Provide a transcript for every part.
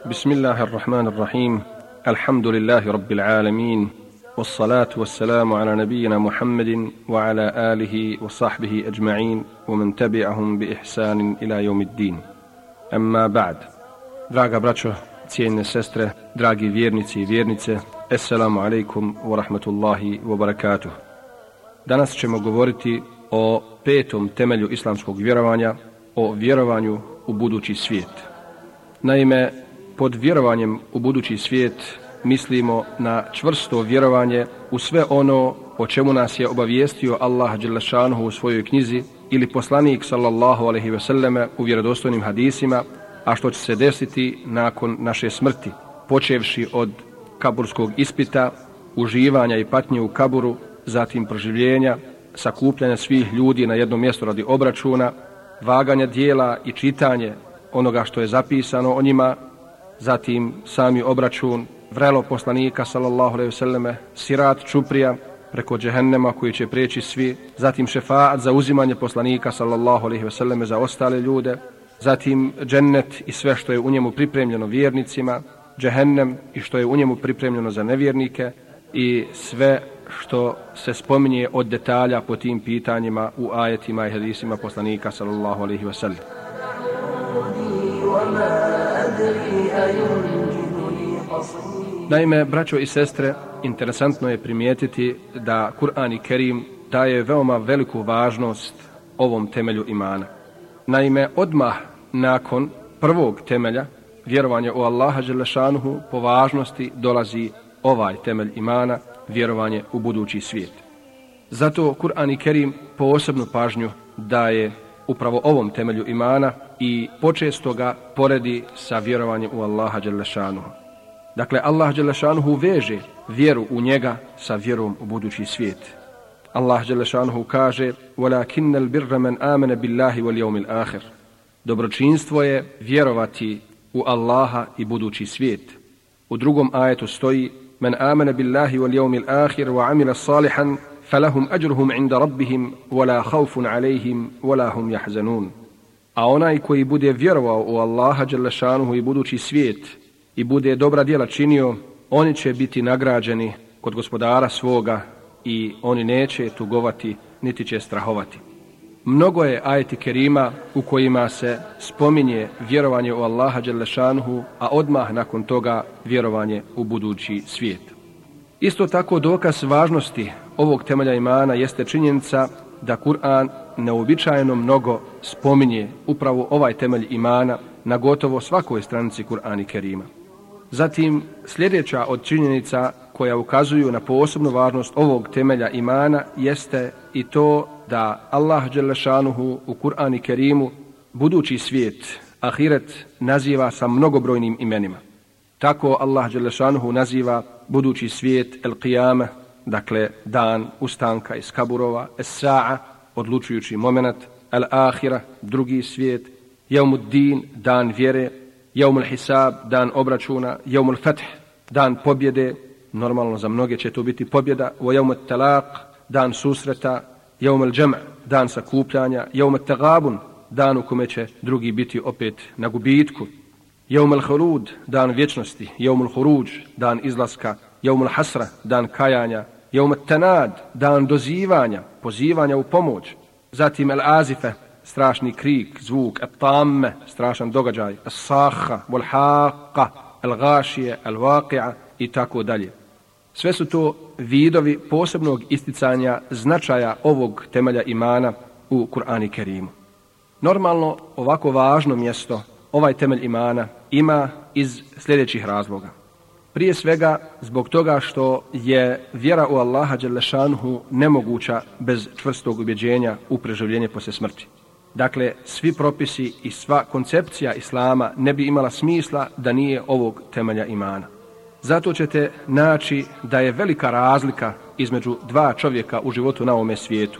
بسم الله الرحمن الرحيم الحمد لله رب العالمين والصلاة والسلام على نبينا محمد وعلى آله وصحبه أجمعين ومن تبعهم بإحسان إلى يوم الدين أما بعد Draga braćo, cijenine sestre, dragi vjernici i vjernice, Assalamu alaikum wa rahmatullahi wa barakatuh. Danas ćemo govoriti o petom temelju islamskog vjerovanja, o vjerovanju u budući svijet. Naime, pod vjerovanjem u budući svijet mislimo na čvrsto vjerovanje u sve ono o čemu nas je obavijestio Allah Đelešanuhu u svojoj knjizi ili poslanik sallallahu alaihi ve selleme u vjerodostojnim hadisima, a što će se desiti nakon naše smrti, počevši od kaburskog ispita, uživanja i patnje u kaburu, zatim proživljenja, sakupljanja svih ljudi na jednom mjestu radi obračuna, vaganja dijela i čitanje onoga što je zapisano o njima, zatim sami obračun, vrelo poslanika sallallahu alejhi ve selleme, sirat čuprija preko džehennema koji će preći svi, zatim šefaat za uzimanje poslanika sallallahu alejhi ve selleme za ostale ljude, zatim džennet i sve što je u njemu pripremljeno vjernicima, džehennem i što je u njemu pripremljeno za nevjernike i sve što se spominje od detalja po tim pitanjima u ajetima i hadisima poslanika sallallahu alejhi ve sellem. Naime, braćo i sestre, interesantno je primijetiti da Kur'an i Kerim daje veoma veliku važnost ovom temelju imana. Naime, odmah nakon prvog temelja, vjerovanje u Allaha Đelešanuhu, po važnosti dolazi ovaj temelj imana, vjerovanje u budući svijet. Zato Kur'an i Kerim posebnu pažnju daje upravo ovom temelju imana i počesto ga poredi sa vjerovanjem u Allaha Đelešanuhu. Dakle, Allah Đelešanuhu veže vjeru u njega sa vjerom u budući svijet. Allah Đelešanuhu kaže وَلَكِنَّ الْبِرَّ مَنْ آمَنَ بِاللَّهِ وَالْيَوْمِ الْآخِرِ Dobročinstvo je vjerovati u Allaha i budući svijet. U drugom ajetu stoji من آمن بالله واليوم الآخر وعمل صالحا فلهم أجرهم عند ربهم ولا خوف عليهم ولا هم يحزنون A onaj koji bude vjerovao u Allaha Đelešanuhu i budući svijet i bude dobra djela činio, oni će biti nagrađeni kod gospodara svoga i oni neće tugovati niti će strahovati. Mnogo je ajeti kerima u kojima se spominje vjerovanje u Allaha Đelešanuhu, a odmah nakon toga vjerovanje u budući svijet. Isto tako dokaz važnosti ovog temelja imana jeste činjenica da Kur'an neobičajeno mnogo spominje upravo ovaj temelj imana na gotovo svakoj stranici Kur'ani Kerima. Zatim sljedeća od činjenica koja ukazuju na posebnu važnost ovog temelja imana jeste i to da Allah Đelešanuhu u Kur'ani Kerimu budući svijet, ahiret, naziva sa mnogobrojnim imenima. Tako Allah Đelešanuhu naziva budući svijet El Qiyamah, dakle dan ustanka iz kaburova, Es Sa'a, odlučujući moment, al-ahira, drugi svijet, Jevmud Din, dan vjere, jaumul Hisab, dan obračuna, jaumul Fath, dan pobjede, normalno za mnoge će to biti pobjeda, wa Jevmul Talaq, dan susreta, jaumul džem' dan sakupljanja, jaumul Tagabun, dan u kome će drugi biti opet na gubitku, jaumul Hulud, dan vječnosti, jaumul Huruđ, dan izlaska, jeumul Hasra, dan kajanja, Jevmul tenad, dan dozivanja, pozivanja u pomoć, zatim El Azife, strašni krik, zvuk, et tamme, strašan događaj, es saha, wal haqa, el gašije, el vaqi'a i tako dalje. Sve su to vidovi posebnog isticanja značaja ovog temelja imana u Kur'ani Kerimu. Normalno, ovako važno mjesto, ovaj temelj imana, ima iz sljedećih razloga. Prije svega, zbog toga što je vjera u Allaha Đelešanhu nemoguća bez čvrstog ubjeđenja u preživljenje posle smrti. Dakle, svi propisi i sva koncepcija Islama ne bi imala smisla da nije ovog temelja imana. Zato ćete naći da je velika razlika između dva čovjeka u životu na ovome svijetu.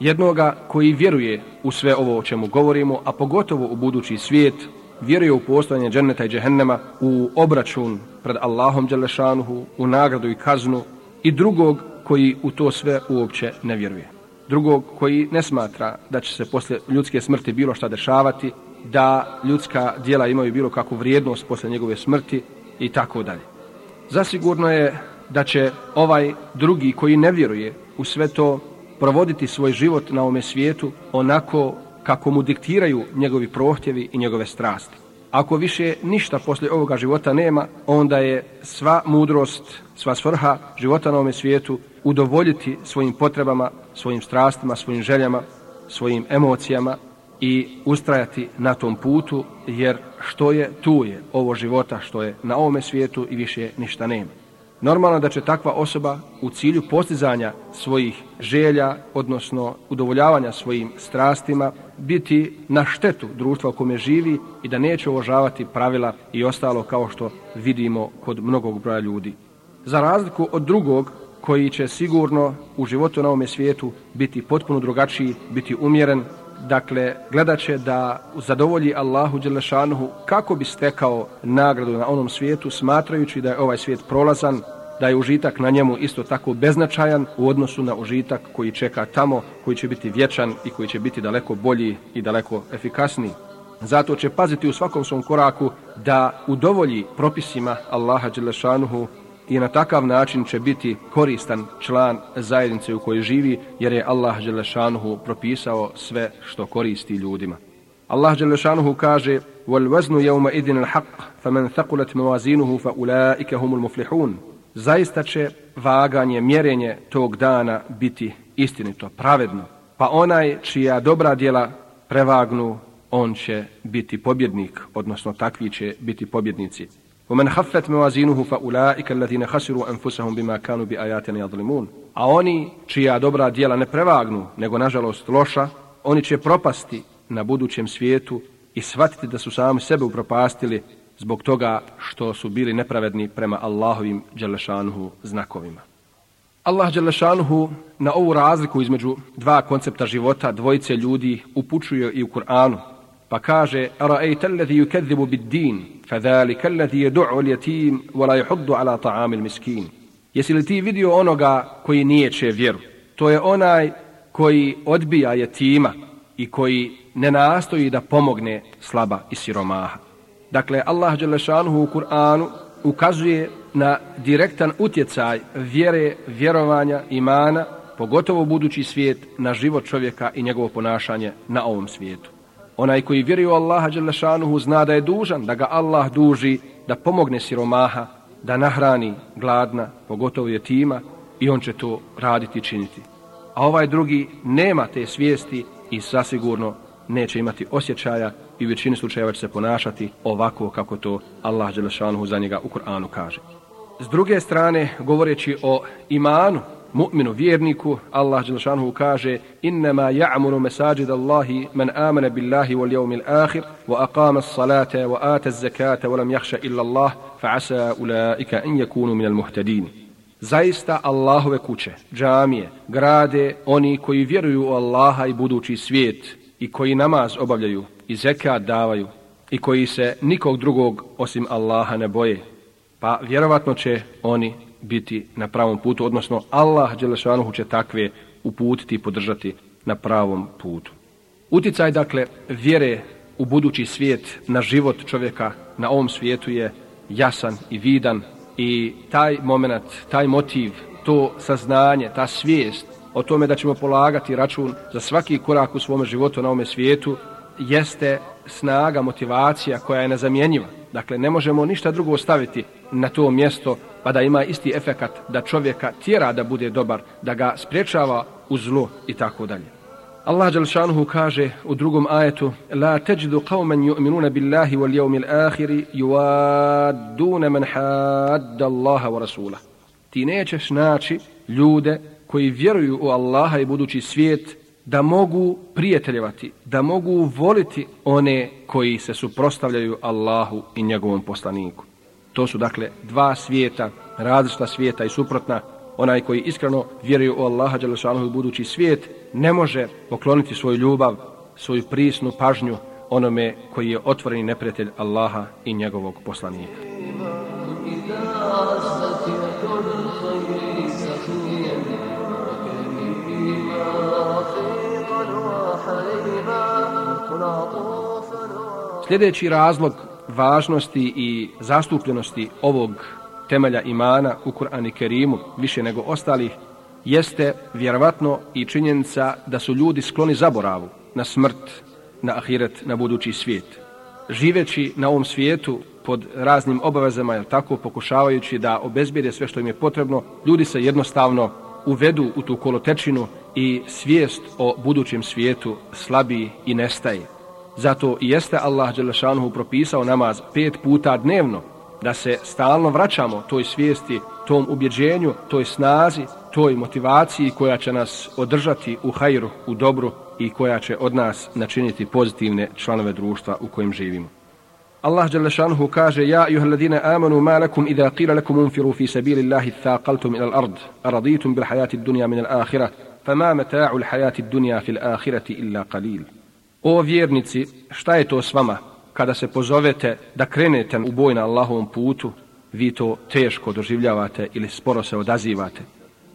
Jednoga koji vjeruje u sve ovo o čemu govorimo, a pogotovo u budući svijet, vjeruje u postojanje dženneta i džehennema, u obračun pred Allahom Đelešanuhu, u nagradu i kaznu, i drugog koji u to sve uopće ne vjeruje drugog koji ne smatra da će se posle ljudske smrti bilo šta dešavati da ljudska dijela imaju bilo kakvu vrijednost posle njegove smrti i tako dalje. Zasigurno je da će ovaj drugi koji ne vjeruje u sve to provoditi svoj život na ovome svijetu onako kako mu diktiraju njegovi prohtjevi i njegove strasti. Ako više ništa poslije ovoga života nema, onda je sva mudrost, sva svrha života na ovome svijetu udovoljiti svojim potrebama, svojim strastima, svojim željama, svojim emocijama i ustrajati na tom putu, jer što je, tu je ovo života što je na ovome svijetu i više ništa nema. Normalno da će takva osoba u cilju postizanja svojih želja, odnosno udovoljavanja svojim strastima, biti na štetu društva u kome živi i da neće uvažavati pravila i ostalo kao što vidimo kod mnogog broja ljudi. Za razliku od drugog, koji će sigurno u životu na ovome svijetu biti potpuno drugačiji, biti umjeren, dakle, gledat će da zadovolji Allahu Đelešanuhu kako bi stekao nagradu na onom svijetu, smatrajući da je ovaj svijet prolazan, da je užitak na njemu isto tako beznačajan u odnosu na užitak koji čeka tamo, koji će biti vječan i koji će biti daleko bolji i daleko efikasniji. Zato će paziti u svakom svom koraku da udovolji propisima Allaha Đelešanuhu i na takav način će biti koristan član zajednice u kojoj živi, jer je Allah Đelešanuhu propisao sve što koristi ljudima. Allah Đelešanuhu kaže وَالْوَزْنُ يَوْمَ إِذِنِ الْحَقِّ فَمَنْ ثَقُلَتْ مَوَازِينُهُ فَأُولَٰئِكَ هُمُ الْمُفْلِحُونَ Zaista će vaganje, mjerenje tog dana biti istinito, pravedno. Pa onaj čija dobra djela prevagnu, on će biti pobjednik, odnosno takvi će biti pobjednici. ومن خفت موازينه فأولئك الذين خسروا أنفسهم بما كانوا بآياتنا يظلمون a oni čija dobra djela ne prevagnu, nego nažalost loša, oni će propasti na budućem svijetu i shvatiti da su sami sebe upropastili zbog toga što su bili nepravedni prema Allahovim Đelešanuhu znakovima. Allah Đelešanuhu na ovu razliku između dva koncepta života dvojice ljudi upućuje i u Kur'anu, Pa kaže, ra'aita alladhi yukadhibu bid-din, fadhalika alladhi yad'u al-yatim wa la yahuddu ala ta'am al-miskin. Jesi li ti vidio onoga koji nijeće vjeru? To je onaj koji odbija jetima i koji ne nastoji da pomogne slaba i siromaha. Dakle, Allah Đelešanuhu u Kur'anu ukazuje na direktan utjecaj vjere, vjerovanja, imana, pogotovo budući svijet, na život čovjeka i njegovo ponašanje na ovom svijetu. Onaj koji vjeruje u Allaha Đelešanuhu zna da je dužan, da ga Allah duži da pomogne siromaha, da nahrani gladna, pogotovo je tima, i on će to raditi i činiti. A ovaj drugi nema te svijesti i sasigurno neće imati osjećaja i u većini slučajeva će se ponašati ovako kako to Allah Đelešanuhu za njega u Kur'anu kaže. S druge strane, govoreći o imanu, mu'minu, vjerniku, Allah Đelšanhu kaže Innama ja'muru mesajid Allahi man amana billahi wal jevmi l'akhir wa aqama salata wa ata zakata wa lam jahša illa Allah fa asa ulaika in yakunu minal muhtadini muhtadin. Zaista Allahove kuće, džamije, grade oni koji vjeruju u Allaha i budući svijet i koji namaz obavljaju i zekat davaju i koji se nikog drugog osim Allaha ne boje. Pa vjerovatno će oni biti na pravom putu, odnosno Allah Đelešanuhu će takve uputiti i podržati na pravom putu. Uticaj, dakle, vjere u budući svijet na život čovjeka na ovom svijetu je jasan i vidan i taj moment, taj motiv, to saznanje, ta svijest o tome da ćemo polagati račun za svaki korak u svom životu na ovom svijetu jeste snaga, motivacija koja je nezamjenjiva. Dakle, ne možemo ništa drugo ostaviti na to mjesto pa da ima isti efekat da čovjeka tjera da bude dobar, da ga spriječava u zlu i tako dalje. Allah Đelšanuhu kaže u drugom ajetu La teđidu qavmen ju'minuna billahi wal jevmil ahiri juadduna man hadda Allaha wa rasula. Ti nećeš naći ljude koji vjeruju u Allaha i budući svijet da mogu prijateljevati, da mogu voliti one koji se suprostavljaju Allahu i njegovom poslaniku. To su dakle dva svijeta, različita svijeta i suprotna. Onaj koji iskreno vjeruje u Allaha Đelešanohu budući svijet ne može pokloniti svoju ljubav, svoju prisnu pažnju onome koji je otvoreni neprijatelj Allaha i njegovog poslanika. Sljedeći razlog važnosti i zastupljenosti ovog temelja imana u Kur'ani Kerimu više nego ostalih jeste vjerovatno i činjenica da su ljudi skloni zaboravu na smrt, na ahiret, na budući svijet. Živeći na ovom svijetu pod raznim obavezama, jel tako pokušavajući da obezbijede sve što im je potrebno, ljudi se jednostavno uvedu u tu kolotečinu i svijest o budućem svijetu slabi i nestaje. Zato i jeste Allah Đelešanuhu propisao namaz pet puta dnevno, da se stalno vraćamo toj svijesti, tom ubjeđenju, toj snazi, toj motivaciji koja će nas održati u hajru, u dobru i koja će od nas načiniti pozitivne članove društva u kojem živimo. Allah dželle šanehu kaže ja ayuha alladine amanu ma lakum idha qila lakum unfiru fi sabilillahi thaqaltum ila al-ard araditum bil hayati ad-dunya min al-akhirah fama mata'u al-hayati ad-dunya fi al-akhirati illa qalil O vjernici šta je to s vama? Kada se pozovete da krenete u boj na Allahovom putu vi to teško doživljavate ili sporo se odazivate.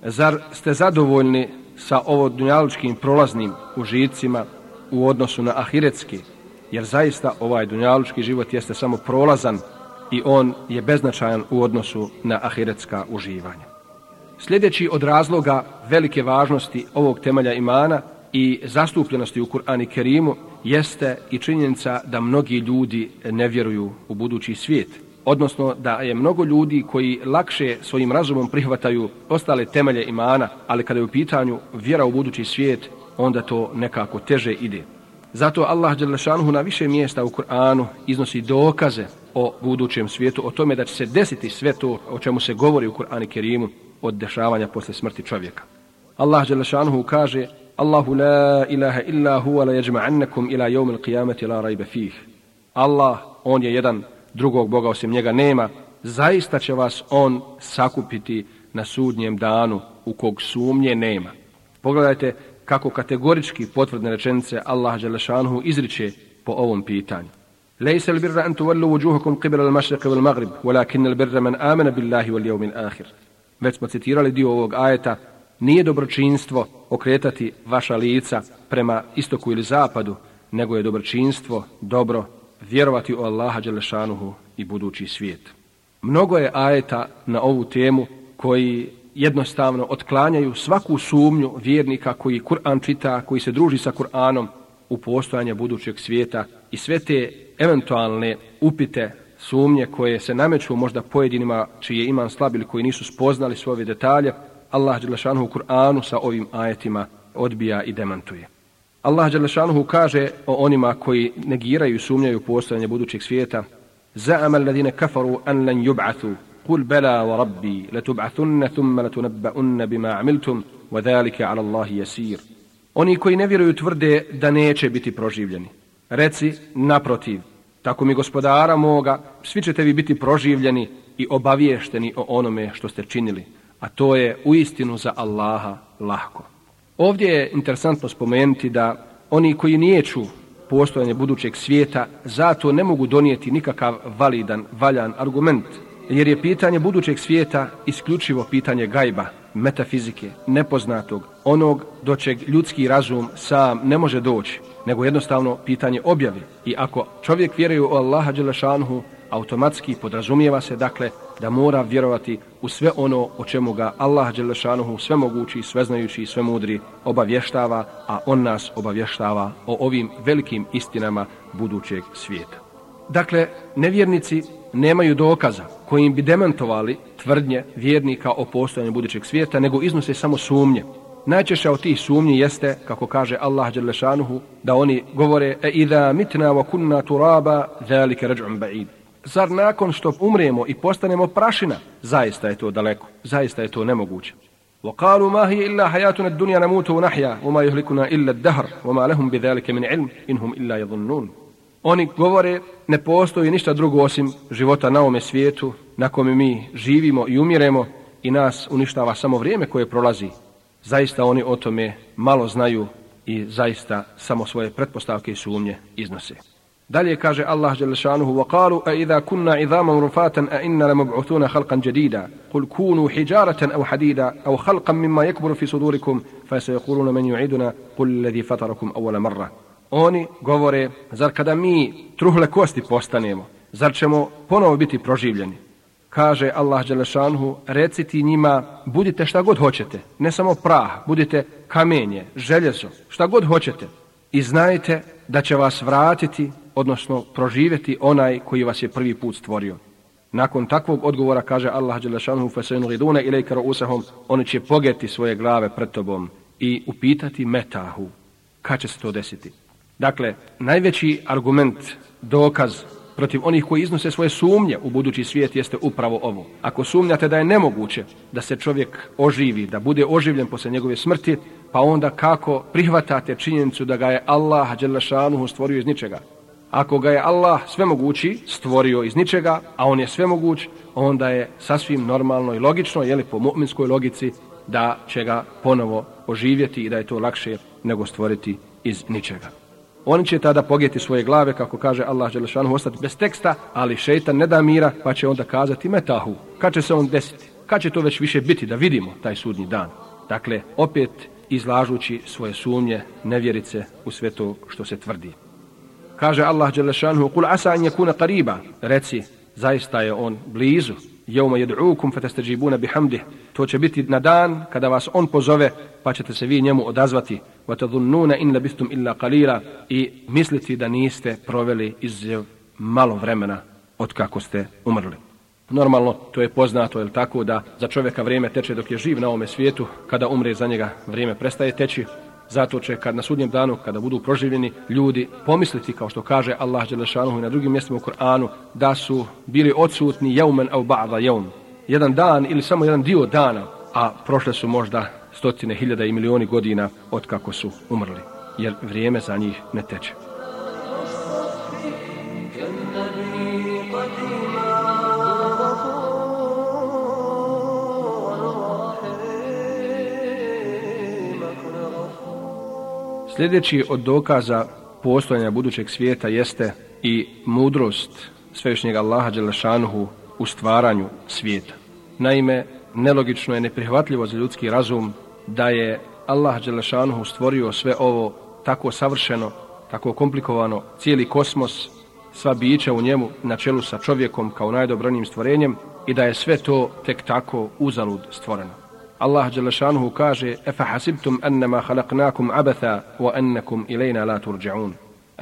Zar ste zadovoljni sa ovo dunjalučkim prolaznim užicima u odnosu na ahiretski? Jer zaista ovaj dunjalučki život jeste samo prolazan i on je beznačajan u odnosu na ahiretska uživanja. Sljedeći od razloga velike važnosti ovog temelja imana i zastupljenosti u Kur'ani Kerimu jeste i činjenica da mnogi ljudi ne vjeruju u budući svijet. Odnosno da je mnogo ljudi koji lakše svojim razumom prihvataju ostale temelje imana, ali kada je u pitanju vjera u budući svijet, onda to nekako teže ide. Zato Allah Đelešanuhu na više mjesta u Kur'anu iznosi dokaze o budućem svijetu, o tome da će se desiti sve to o čemu se govori u Kur'ani Kerimu od dešavanja posle smrti čovjeka. Allah Đelešanuhu kaže Allahu la ilaha illa huwa la yajma'annakum ila yawm al-qiyamati la rayba fih. Allah, on je jedan, drugog Boga osim njega nema, zaista će vas on sakupiti na sudnjem danu u kog sumnje nema. Pogledajte kako kategorički potvrdne rečenice Allah Đelešanuhu izriče po ovom pitanju. ليس البر أن an وجوهكم vujuhakum المشرق والمغرب ولكن البر من آمن بالله واليوم الآخر Već smo citirali dio ovog ajeta, nije dobročinstvo okretati vaša lica prema istoku ili zapadu, nego je dobročinstvo dobro vjerovati u Allaha Đelešanuhu i budući svijet. Mnogo je ajeta na ovu temu koji jednostavno otklanjaju svaku sumnju vjernika koji Kur'an čita, koji se druži sa Kur'anom u postojanje budućeg svijeta i sve te eventualne upite, sumnje koje se nameću možda pojedinima čije iman slab ili koji nisu spoznali sve ove detalje, Allah Đelešanuhu u Kur'anu sa ovim ajetima odbija i demantuje. Allah Đelešanuhu kaže o onima koji negiraju i sumnjaju postojanje budućeg svijeta, Za'ama alladhina kafaru an lan yub'athu Kul bala wa rabbi latub'athunna thumma letunabba'unne bima 'amiltum wa dhalike 'ala Allahi yasir. Oni koji ne vjeruju tvrde da neće biti proživljeni. Reci naprotiv, tako mi gospodara moga, svi ćete vi biti proživljeni i obaviješteni o onome što ste činili. A to je u istinu za Allaha lahko. Ovdje je interesantno spomenuti da oni koji nijeću postojanje budućeg svijeta, zato ne mogu donijeti nikakav validan, valjan argument – jer je pitanje budućeg svijeta isključivo pitanje gajba, metafizike, nepoznatog, onog do čeg ljudski razum sam ne može doći, nego jednostavno pitanje objavi. I ako čovjek vjeruje u Allaha Đelešanuhu, automatski podrazumijeva se dakle da mora vjerovati u sve ono o čemu ga Allah Đelešanuhu sve mogući, sve znajući i sve mudri obavještava, a on nas obavještava o ovim velikim istinama budućeg svijeta. Dakle, nevjernici nemaju dokaza kojim bi demantovali tvrdnje vjernika o postojanju budućeg svijeta, nego iznose samo sumnje Najčešća od tih sumnji jeste, kako kaže Allah Đelešanuhu, da oni govore e idha mitna wa kunna turaba, zalike rađum ba'id. Zar nakon što umremo i postanemo prašina, zaista je to daleko, zaista je to nemoguće. وقالوا ما هي إلا حياتنا الدنيا نموت ونحيا وما يهلكنا إلا الدهر وما لهم بذلك من علم إنهم إلا يظنون Oni govore ne postoji ništa drugo osim života na ovome svijetu na kome mi živimo i umiremo i nas uništava samo vrijeme koje prolazi. Zaista oni o tome malo znaju i zaista samo svoje pretpostavke i sumnje iznose. Dalje kaže Allah Đelešanuhu وَقَالُوا أَإِذَا كُنَّا عِذَامًا رُفَاتًا أَإِنَّ لَمَبْعُثُونَ خَلْقًا جَدِيدًا قُلْ كُونُوا حِجَارَةً أَوْ حَدِيدًا أَوْ خَلْقًا مِمَّا يَكْبُرُ فِي صُدُورِكُمْ فَسَيَقُولُونَ مَنْ يُعِيدُنَا قُلْ الَّذِي فَتَرَكُمْ أَوَّلَ مَرَّةً Oni govore, zar kada mi truhle kosti postanemo, zar ćemo ponovo biti proživljeni? Kaže Allah Đelešanhu, reciti njima, budite šta god hoćete, ne samo prah, budite kamenje, željezo, šta god hoćete. I znajte da će vas vratiti, odnosno proživjeti onaj koji vas je prvi put stvorio. Nakon takvog odgovora kaže Allah Đelešanhu, fasenu ridune ilajka usahom, oni će pogeti svoje glave pred tobom i upitati metahu, kad će se to desiti. Dakle, najveći argument, dokaz protiv onih koji iznose svoje sumnje u budući svijet jeste upravo ovo. Ako sumnjate da je nemoguće da se čovjek oživi, da bude oživljen posle njegove smrti, pa onda kako prihvatate činjenicu da ga je Allah Đelešanuhu stvorio iz ničega? Ako ga je Allah svemogući stvorio iz ničega, a on je svemoguć, onda je sasvim normalno i logično, jeli po mu'minskoj logici, da će ga ponovo oživjeti i da je to lakše nego stvoriti iz ničega. Oni će tada pogijeti svoje glave, kako kaže Allah Đelešanu, ostati bez teksta, ali šeitan ne da mira, pa će onda kazati metahu. Kad će se on desiti? Kad će to već više biti da vidimo taj sudnji dan? Dakle, opet izlažući svoje sumnje, nevjerice u sve to što se tvrdi. Kaže Allah Đelešanu, kul asa an yakuna qariba, reci, zaista je on blizu, jevma jed'ukum fatastađibuna bihamdih, to će biti na dan kada vas on pozove, pa ćete se vi njemu odazvati, وتظنون إن لبثتم إلا قليلا i misliti da niste proveli iz malo vremena od kako ste umrli. Normalno, to je poznato, je tako, da za čovjeka vrijeme teče dok je živ na ovome svijetu, kada umre za njega vrijeme prestaje teći, zato će kad na sudnjem danu, kada budu proživljeni ljudi, pomisliti, kao što kaže Allah Đelešanuhu i na drugim mjestima u Koranu, da su bili odsutni jeumen au ba'da jeum. Jedan dan ili samo jedan dio dana, a prošle su možda stotine hiljada i milioni godina od kako su umrli, jer vrijeme za njih ne teče. Sljedeći od dokaza postojanja budućeg svijeta jeste i mudrost svešnjeg Allaha Đelešanuhu u stvaranju svijeta. Naime, nelogično je neprihvatljivo za ljudski razum da je Allah Đelešanuhu stvorio sve ovo tako savršeno, tako komplikovano, cijeli kosmos, sva bića u njemu na čelu sa čovjekom kao najdobranijim stvorenjem i da je sve to tek tako uzalud stvoreno. Allah Đelešanuhu kaže Efa hasibtum ennema halaknakum abatha wa ennekum ilajna la turđa'un.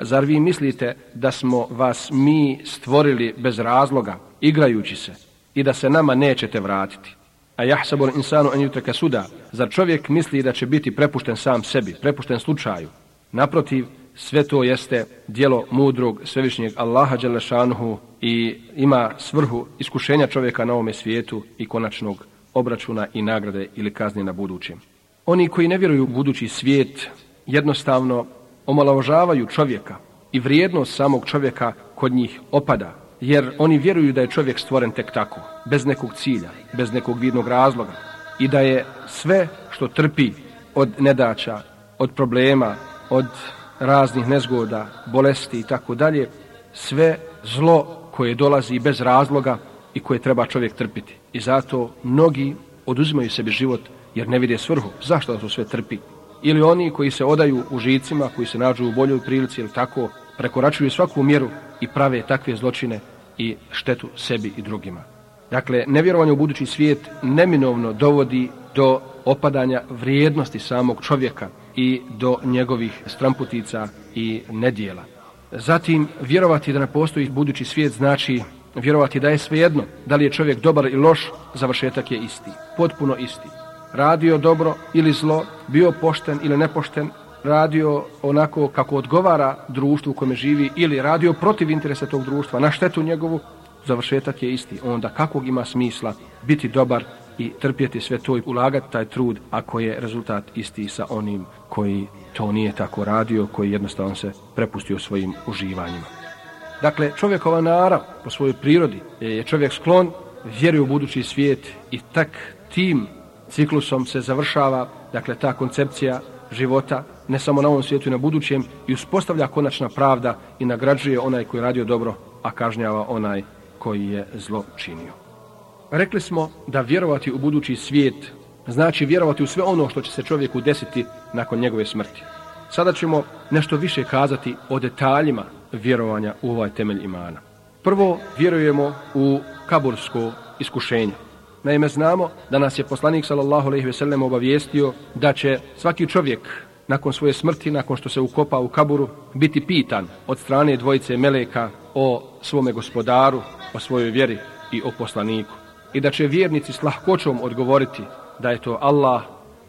Zar vi mislite da smo vas mi stvorili bez razloga, igrajući se, i da se nama nećete vratiti? A jahsabul insanu en jutreka suda. Zar čovjek misli da će biti prepušten sam sebi, prepušten slučaju? Naprotiv, sve to jeste dijelo mudrog svevišnjeg Allaha Đelešanuhu i ima svrhu iskušenja čovjeka na ovome svijetu i konačnog obračuna i nagrade ili kazni na budućem. Oni koji ne vjeruju u budući svijet jednostavno omalovažavaju čovjeka i vrijednost samog čovjeka kod njih opada jer oni vjeruju da je čovjek stvoren tek tako, bez nekog cilja, bez nekog vidnog razloga i da je sve što trpi od nedaća, od problema, od raznih nezgoda, bolesti i tako dalje, sve zlo koje dolazi bez razloga i koje treba čovjek trpiti. I zato mnogi oduzimaju sebi život jer ne vide svrhu. Zašto da to sve trpi? Ili oni koji se odaju u žicima, koji se nađu u boljoj prilici ili tako, prekoračuju svaku mjeru i prave takve zločine i štetu sebi i drugima. Dakle, nevjerovanje u budući svijet neminovno dovodi do opadanja vrijednosti samog čovjeka i do njegovih stramputica i nedjela. Zatim, vjerovati da ne postoji budući svijet znači vjerovati da je svejedno, da li je čovjek dobar ili loš, završetak je isti, potpuno isti. Radio dobro ili zlo, bio pošten ili nepošten, radio onako kako odgovara društvu u kome živi ili radio protiv interesa tog društva na štetu njegovu, završetak je isti. Onda kakvog ima smisla biti dobar i trpjeti sve to i ulagati taj trud ako je rezultat isti sa onim koji to nije tako radio, koji jednostavno se prepustio svojim uživanjima. Dakle, čovjekova narav po svojoj prirodi je čovjek sklon, vjeruje u budući svijet i tak tim ciklusom se završava, dakle, ta koncepcija života ne samo na ovom svijetu i na budućem i uspostavlja konačna pravda i nagrađuje onaj koji radio dobro, a kažnjava onaj koji je zlo činio. Rekli smo da vjerovati u budući svijet znači vjerovati u sve ono što će se čovjeku desiti nakon njegove smrti. Sada ćemo nešto više kazati o detaljima vjerovanja u ovaj temelj imana. Prvo, vjerujemo u kabursko iskušenje. Naime, znamo da nas je poslanik sallallahu alejhi ve sellem obavijestio da će svaki čovjek nakon svoje smrti, nakon što se ukopa u kaburu, biti pitan od strane dvojice meleka o svome gospodaru, o svojoj vjeri i o poslaniku. I da će vjernici s lahkoćom odgovoriti da je to Allah,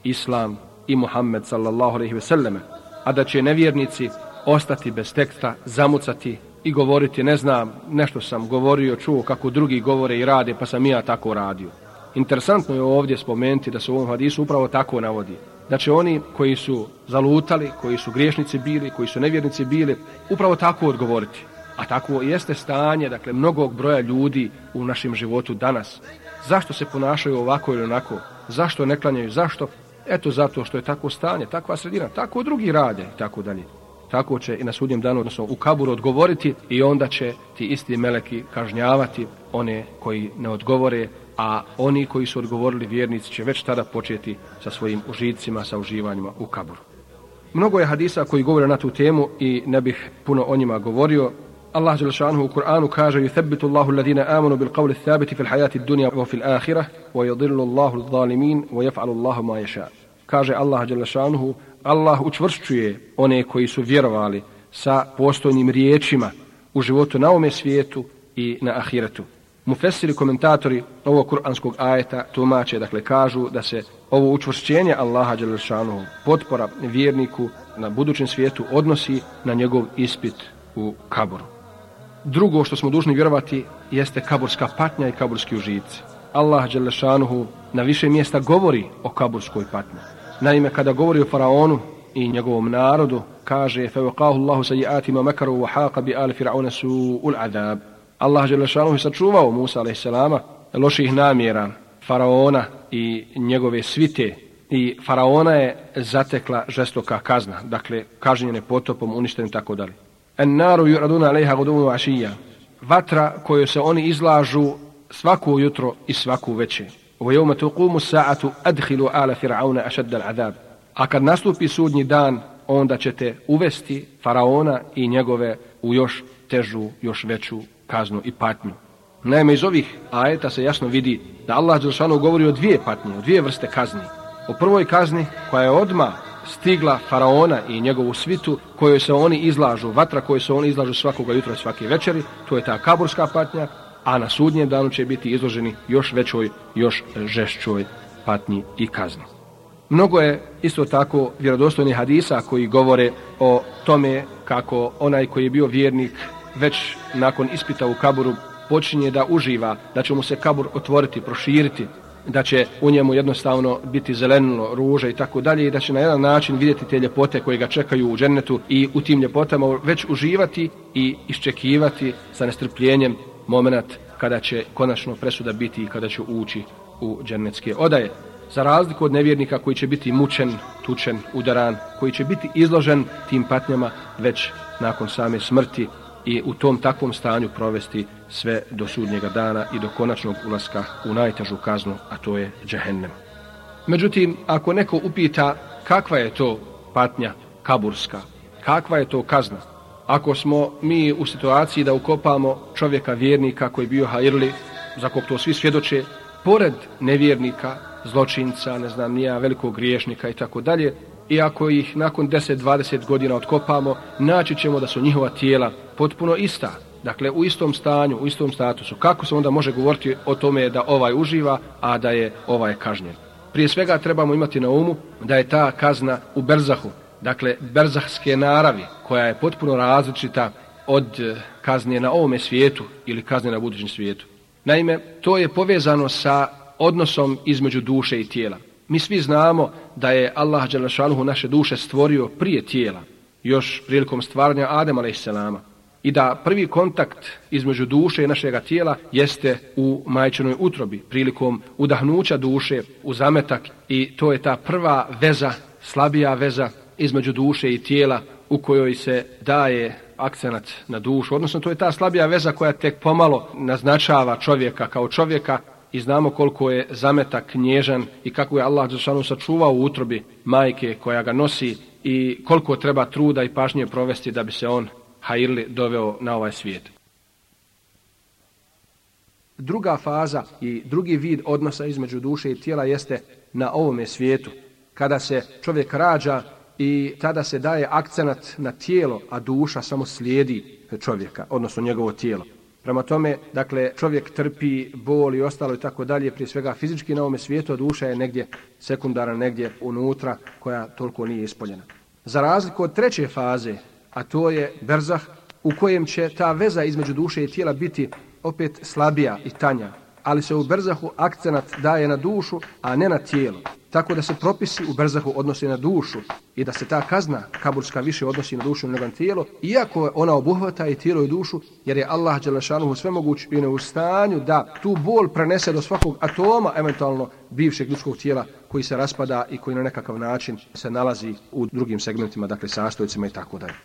Islam i Muhammed sallallahu alejhi ve selleme, a da će nevjernici ostati bez teksta, zamucati i govoriti, ne znam, nešto sam govorio, čuo kako drugi govore i rade, pa sam ja tako radio. Interesantno je ovdje spomenuti da se u ovom hadisu upravo tako navodi. Da će oni koji su zalutali, koji su griješnici bili, koji su nevjernici bili, upravo tako odgovoriti. A tako jeste stanje, dakle, mnogog broja ljudi u našem životu danas. Zašto se ponašaju ovako ili onako? Zašto ne klanjaju? Zašto? Eto zato što je tako stanje, takva sredina, tako drugi rade i tako dalje. Tako će i na sudnjem danu, odnosno u kaburu odgovoriti i onda će ti isti meleki kažnjavati one koji ne odgovore, a oni koji su odgovorili vjernici će već tada početi sa svojim užicima, sa uživanjima u kaburu. Mnogo je hadisa koji govore na tu temu i ne bih puno o njima govorio. Allah Đelšanhu u Kur'anu kaže يثبت الله الذين آمنوا بالقول الثابت في الحياة الدنيا وفي الآخرة ويضل الله الظالمين ويفعل الله ما يشاء kaže Allah Đelšanhu Allah učvršćuje one koji su vjerovali sa postojnim riječima u životu na ome svijetu i na ahiretu. Mufesiri komentatori ovog kuranskog ajeta tumače, dakle kažu da se ovo učvršćenje Allaha Đelešanu, potpora vjerniku na budućem svijetu odnosi na njegov ispit u kaboru. Drugo što smo dužni vjerovati jeste kaburska patnja i kaburski užici. Allah Đelešanu na više mjesta govori o kaburskoj patnji. Naime, kada govori o faraonu i njegovom narodu, kaže فَوَقَاهُ اللَّهُ سَيِّئَاتِ مَا مَكَرُوا وَحَاقَ بِآلِ فِرْعَوْنَ سُوءُ الْعَذَابِ Allah Đelešanu je sačuvao Musa a.s. loših namjera faraona i njegove svite i faraona je zatekla žestoka kazna, dakle kažnjene potopom, uništenim tako dalje. En naru yuraduna alejha gudunu ašija. Vatra koju se oni izlažu svako jutro i svaku večer. Wa yawma tuqumu sa'atu adkhilu ala fir'auna ašadda l'adab. A kad nastupi sudnji dan, onda ćete uvesti faraona i njegove u još težu, još veću kaznu i patnju. Naime, iz ovih ajeta se jasno vidi da Allah Đelšanu govori o dvije patnje, o dvije vrste kazni. O prvoj kazni koja je odma stigla faraona i njegovu svitu kojoj se oni izlažu, vatra koju se oni izlažu svakoga jutra i svake večeri, to je ta kaburska patnja, a na sudnjem danu će biti izloženi još većoj, još žešćoj patnji i kazni. Mnogo je isto tako vjerodostojni hadisa koji govore o tome kako onaj koji je bio vjernik već nakon ispita u kaburu počinje da uživa, da će mu se kabur otvoriti, proširiti, da će u njemu jednostavno biti zelenilo, ruže i tako dalje i da će na jedan način vidjeti te ljepote koje ga čekaju u džennetu i u tim ljepotama već uživati i iščekivati sa nestrpljenjem moment kada će konačno presuda biti i kada će ući u džennetske odaje. Za razliku od nevjernika koji će biti mučen, tučen, udaran, koji će biti izložen tim patnjama već nakon same smrti i u tom takvom stanju provesti sve do sudnjega dana i do konačnog ulaska u najtežu kaznu, a to je džehennem. Međutim, ako neko upita kakva je to patnja kaburska, kakva je to kazna, ako smo mi u situaciji da ukopamo čovjeka vjernika koji je bio hajrli, za kog to svi svjedoče, pored nevjernika, zločinca, ne znam, nija velikog griješnika i tako dalje, i ako ih nakon 10-20 godina otkopamo, naći ćemo da su njihova tijela potpuno ista, dakle u istom stanju, u istom statusu. Kako se onda može govoriti o tome da ovaj uživa, a da je ovaj kažnjen? Prije svega trebamo imati na umu da je ta kazna u Berzahu, dakle berzahske naravi, koja je potpuno različita od eh, kazne na ovome svijetu ili kazne na budućem svijetu. Naime, to je povezano sa odnosom između duše i tijela. Mi svi znamo da je Allah Đelešanuhu naše duše stvorio prije tijela, još prilikom stvaranja Adem a.s. I da prvi kontakt između duše i našega tijela jeste u majčinoj utrobi, prilikom udahnuća duše u zametak i to je ta prva veza, slabija veza između duše i tijela u kojoj se daje akcenat na dušu, odnosno to je ta slabija veza koja tek pomalo naznačava čovjeka kao čovjeka i znamo koliko je zametak nježan i kako je Allah Đelšanu sačuvao u utrobi majke koja ga nosi i koliko treba truda i pažnje provesti da bi se on Hairli doveo na ovaj svijet. Druga faza i drugi vid odnosa između duše i tijela jeste na ovome svijetu. Kada se čovjek rađa i tada se daje akcenat na tijelo, a duša samo slijedi čovjeka, odnosno njegovo tijelo. Prema tome, dakle, čovjek trpi bol i ostalo i tako dalje, prije svega fizički na ovome svijetu, a duša je negdje sekundarna, negdje unutra, koja toliko nije ispoljena. Za razliku od treće faze, a to je berzah, u kojem će ta veza između duše i tijela biti opet slabija i tanja, ali se u berzahu akcenat daje na dušu, a ne na tijelo. Tako da se propisi u berzahu odnose na dušu i da se ta kazna kaburska više odnosi na dušu nego na tijelo, iako ona obuhvata i tijelo i dušu, jer je Allah Đelešanuhu sve moguć i ne u stanju da tu bol prenese do svakog atoma, eventualno bivšeg ljudskog tijela koji se raspada i koji na nekakav način se nalazi u drugim segmentima, dakle sastojcima i tako dalje.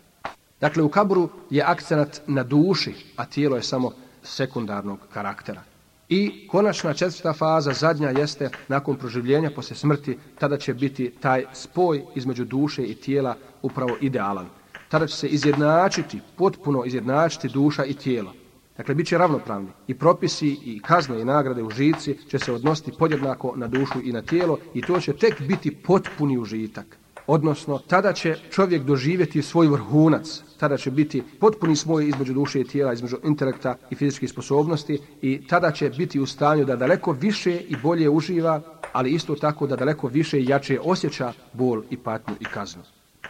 Dakle, u kaburu je akcenat na duši, a tijelo je samo sekundarnog karaktera. I konačna četvrta faza, zadnja, jeste nakon proživljenja posle smrti, tada će biti taj spoj između duše i tijela upravo idealan. Tada će se izjednačiti, potpuno izjednačiti duša i tijelo. Dakle, bit će ravnopravni. I propisi, i kazne, i nagrade u žici će se odnositi podjednako na dušu i na tijelo i to će tek biti potpuni užitak. Odnosno, tada će čovjek doživjeti svoj vrhunac, tada će biti potpuni svoj između duše i tijela, između intelekta i fizičkih sposobnosti i tada će biti u stanju da daleko više i bolje uživa, ali isto tako da daleko više i jače osjeća bol i patnju i kaznu.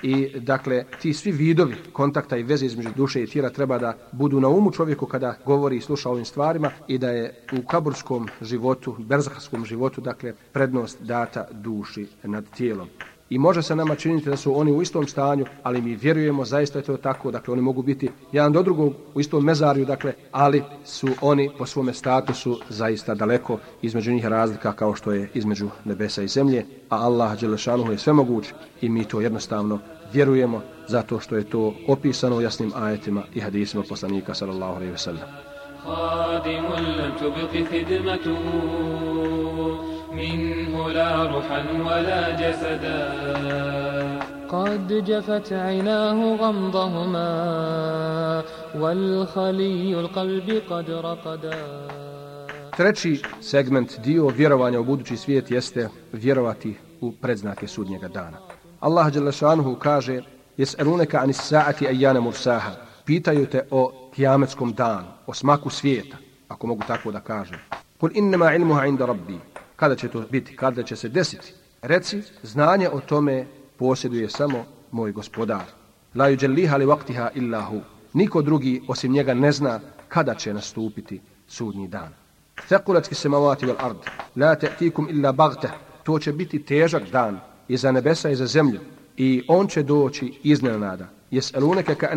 I dakle, ti svi vidovi kontakta i veze između duše i tijela treba da budu na umu čovjeku kada govori i sluša ovim stvarima i da je u kaburskom životu, berzahskom životu, dakle, prednost data duši nad tijelom i može se nama činiti da su oni u istom stanju, ali mi vjerujemo zaista je to tako, dakle oni mogu biti jedan do drugog u istom mezarju, dakle, ali su oni po svome statusu zaista daleko između njih razlika kao što je između nebesa i zemlje, a Allah Đelešanuhu je sve moguć i mi to jednostavno vjerujemo zato što je to opisano u jasnim ajetima i hadisima poslanika sallallahu alejhi ve sellem. خادم لم تبق خدمته منه لا روحا ولا جسدا قد جفت عيناه غمضهما والخلي القلب قد رقدا Treći segment, dio vjerovanja u budući svijet jeste vjerovati u predznake sudnjega dana. Allah Đelešanuhu kaže Jes'eluneka anis sa'ati ajjana mursaha Pitaju te o kijametskom danu, o smaku svijeta, ako mogu tako da kažem. Kul innema ilmuha inda rabbi kada će to biti, kada će se desiti. Reci, znanje o tome posjeduje samo moj gospodar. La yuđelliha li vaktiha illahu. Niko drugi osim njega ne zna kada će nastupiti sudnji dan. Thekulatski se mavati vel ard. La te'tikum illa bagte. To će biti težak dan i za nebesa i za zemlju. I on će doći iznenada. Jes eluneke ka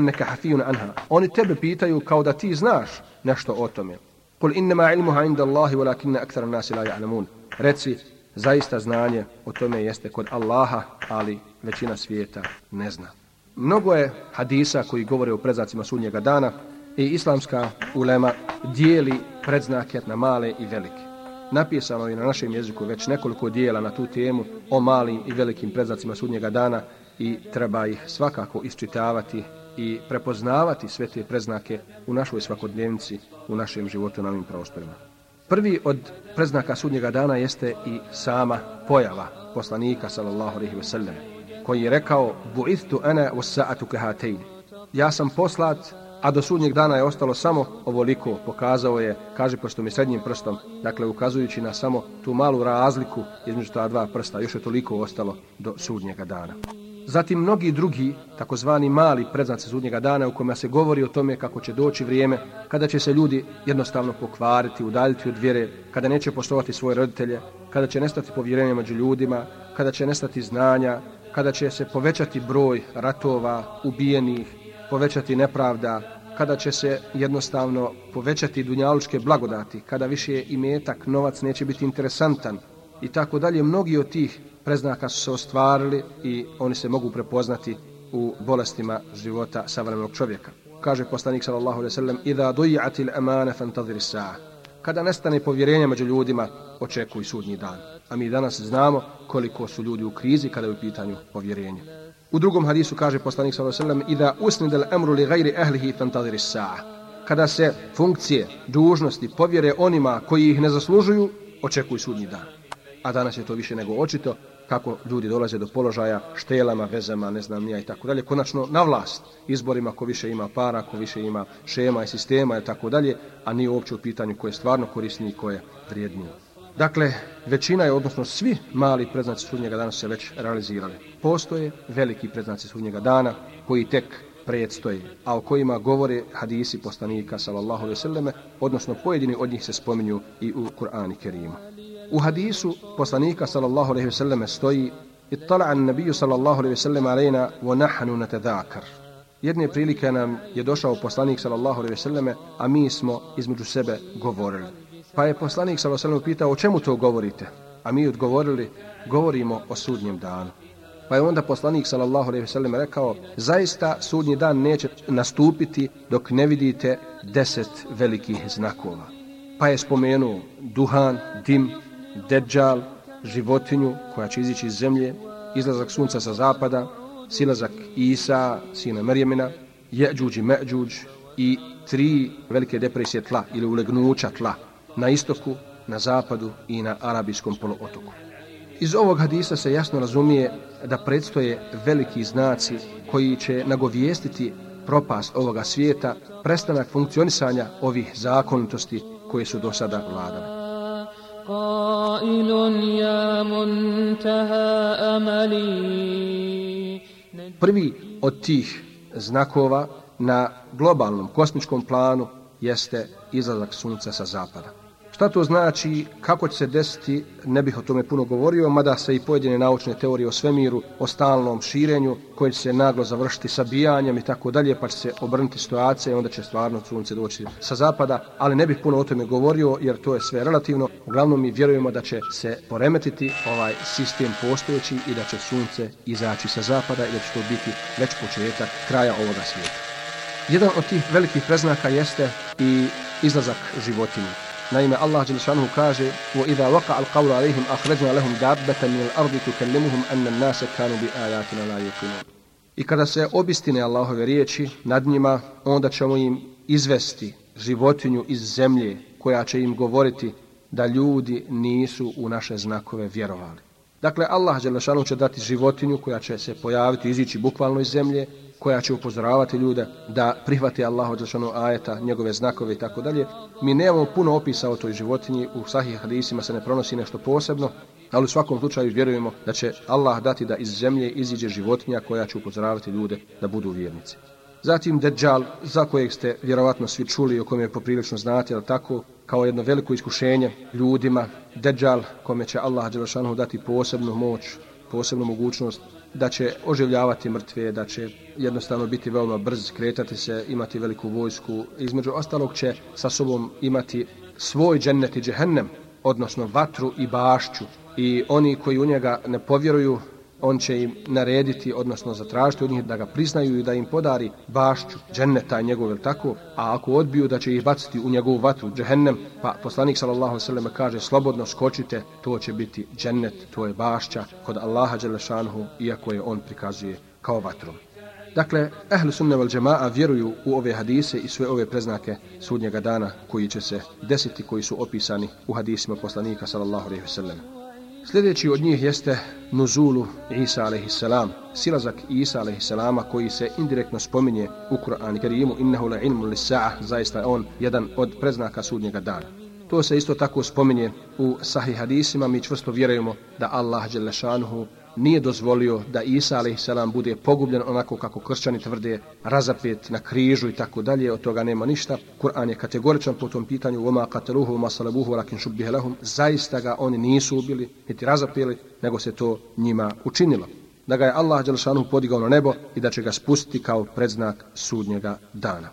anha. Oni tebe pitaju kao da ti znaš nešto o tome. Kul innema ilmuha inda Allahi, walakinna akthara nasi la ya'lamun. reci zaista znanje o tome jeste kod Allaha, ali većina svijeta ne zna. Mnogo je hadisa koji govore o predzacima sudnjega dana i islamska ulema dijeli predznake na male i velike. Napisano je na našem jeziku već nekoliko dijela na tu temu o malim i velikim predznacima sudnjega dana i treba ih svakako isčitavati i prepoznavati sve te preznake u našoj svakodnevnici, u našem životu na ovim prostorima. Prvi od preznaka sudnjega dana jeste i sama pojava poslanika sallallahu alejhi ve sellem koji je rekao bu'ithtu ana was-sa'atu kahatayn ja sam poslat a do sudnjeg dana je ostalo samo ovoliko pokazao je kaže prstom i srednjim prstom dakle ukazujući na samo tu malu razliku između ta dva prsta još je toliko ostalo do sudnjega dana Zatim mnogi drugi, takozvani mali predznaci sudnjega dana u kojima se govori o tome kako će doći vrijeme, kada će se ljudi jednostavno pokvariti, udaljiti od vjere, kada neće poštovati svoje roditelje, kada će nestati povjerenje među ljudima, kada će nestati znanja, kada će se povećati broj ratova, ubijenih, povećati nepravda, kada će se jednostavno povećati dunjalučke blagodati, kada više i metak, novac neće biti interesantan i tako dalje. Mnogi od tih preznaka su se ostvarili i oni se mogu prepoznati u bolestima života savremenog čovjeka. Kaže poslanik sallallahu alejhi ve sellem: "Iza duji'at al-amana fantazir as-sa'a." Kada nestane povjerenje među ljudima, očekuj sudnji dan. A mi danas znamo koliko su ljudi u krizi kada je u pitanju povjerenja. U drugom hadisu kaže poslanik sallallahu alejhi ve sellem: "Iza usnid al-amru li ghayri ahlihi fantazir as-sa'a." Kada se funkcije, dužnosti povjere onima koji ih ne zaslužuju, očekuj sudnji dan. A danas je to više nego očito kako ljudi dolaze do položaja štelama, vezama, ne znam nija i tako dalje. Konačno na vlast izborima ko više ima para, ko više ima šema i sistema i tako dalje, a nije uopće u pitanju ko je stvarno korisniji i ko je vrijedniji. Dakle, većina je, odnosno svi mali predznaci sudnjega dana se već realizirali. Postoje veliki predznaci sudnjega dana koji tek predstoje, a o kojima govore hadisi poslanika sallallahu alejhi ve selleme, odnosno pojedini od njih se spominju i u Kur'anu Kerimu. U hadisu poslanika sallallahu alejhi ve selleme stoji Ittala an nabiju sallallahu alejhi ve sellem alejna wa nahnu natadhakar. Jedne prilike nam je došao poslanik sallallahu alejhi ve selleme, a mi smo između sebe govorili. Pa je poslanik sallallahu alejhi ve sellem pitao o čemu to govorite? A mi odgovorili govorimo o sudnjem danu. Pa je onda poslanik sallallahu alejhi ve sellem rekao: "Zaista sudnji dan neće nastupiti dok ne vidite deset velikih znakova." Pa je spomenuo duhan, dim, deđal, životinju koja će izići iz zemlje, izlazak sunca sa zapada, silazak Isa, sina Merjemina, Jeđuđ i Međuđ i tri velike depresije tla ili ulegnuća tla na istoku, na zapadu i na arabijskom poluotoku. Iz ovog hadisa se jasno razumije da predstoje veliki znaci koji će nagovijestiti propast ovoga svijeta, prestanak funkcionisanja ovih zakonitosti koje su do sada vladale. قائل يا منتهى أملي Prvi od tih znakova na globalnom kosmičkom planu jeste izlazak sunca sa zapada. Šta to znači, kako će se desiti, ne bih o tome puno govorio, mada se i pojedine naučne teorije o svemiru, o stalnom širenju, koje će se naglo završiti sabijanjem i tako dalje, pa će se obrnuti situacija i onda će stvarno sunce doći sa zapada, ali ne bih puno o tome govorio, jer to je sve relativno. Uglavnom mi vjerujemo da će se poremetiti ovaj sistem postojeći i da će sunce izaći sa zapada i da će to biti već početak kraja ovoga svijeta. Jedan od tih velikih preznaka jeste i izlazak životinja. Naime, Allah Đelešanu kaže وَإِذَا وَقَعَ الْقَوْلُ عَلَيْهِمْ أَخْرَجْنَا لَهُمْ دَابَّةً مِنَ الْأَرْضِ تُكَلِّمُهُمْ أَنَّ النَّاسَ كَانُوا بِآيَاتِنَا لَا يُقِنُونَ I kada se obistine Allahove riječi nad njima, onda ćemo im izvesti životinju iz zemlje koja će im govoriti da ljudi nisu u naše znakove vjerovali. Dakle, Allah Đelešanu će dati životinju koja će se pojaviti, izići bukvalno iz zemlje, koja će upozoravati ljude da prihvati Allahu dželešanu ajeta, njegove znakove i tako dalje. Mi nemamo puno opisa o toj životinji, u sahih hadisima se ne pronosi nešto posebno, ali u svakom slučaju vjerujemo da će Allah dati da iz zemlje iziđe životinja koja će upozoravati ljude da budu vjernici. Zatim Dejjal, za kojeg ste vjerovatno svi čuli, o kojem je poprilično znate, ali tako, kao jedno veliko iskušenje ljudima, Dejjal, kome će Allah Đelešanu dati posebnu moć, posebnu mogućnost da će oživljavati mrtve, da će jednostavno biti veoma brz, kretati se, imati veliku vojsku. Između ostalog će sa sobom imati svoj džennet i džehennem, odnosno vatru i bašću. I oni koji u njega ne povjeruju, on će im narediti, odnosno zatražiti od njih da ga priznaju i da im podari bašću, dženneta njegov, ili tako, a ako odbiju da će ih baciti u njegovu vatru, džehennem, pa poslanik sallallahu sallam kaže slobodno skočite, to će biti džennet, to je bašća kod Allaha Đelešanhu, iako je on prikazuje kao vatru. Dakle, ehli sunne vel džema'a vjeruju u ove hadise i sve ove preznake sudnjega dana koji će se desiti, koji su opisani u hadisima poslanika sallallahu alaihi sallam. Sljedeći od njih jeste Nuzulu Isa a.s. Silazak Isa a.s. koji se indirektno spominje u Kur'anu Kerimu Innehu la ilmu lisa'a, zaista on jedan od preznaka sudnjega dana. To se isto tako spominje u sahih hadisima, mi čvrsto vjerujemo da Allah Đelešanuhu nije dozvolio da Isa a.s. bude pogubljen onako kako kršćani tvrde, razapet na križu i tako dalje, od toga nema ništa. Kur'an je kategoričan po tom pitanju, وَمَا قَتَلُوهُ وَمَا صَلَبُوهُ وَلَكِنْ شُبِّهَ لَهُمْ Zaista ga oni nisu ubili, niti razapeli, nego se to njima učinilo. Da ga je Allah Đelšanu podigao na nebo i da će ga spustiti kao predznak sudnjega dana.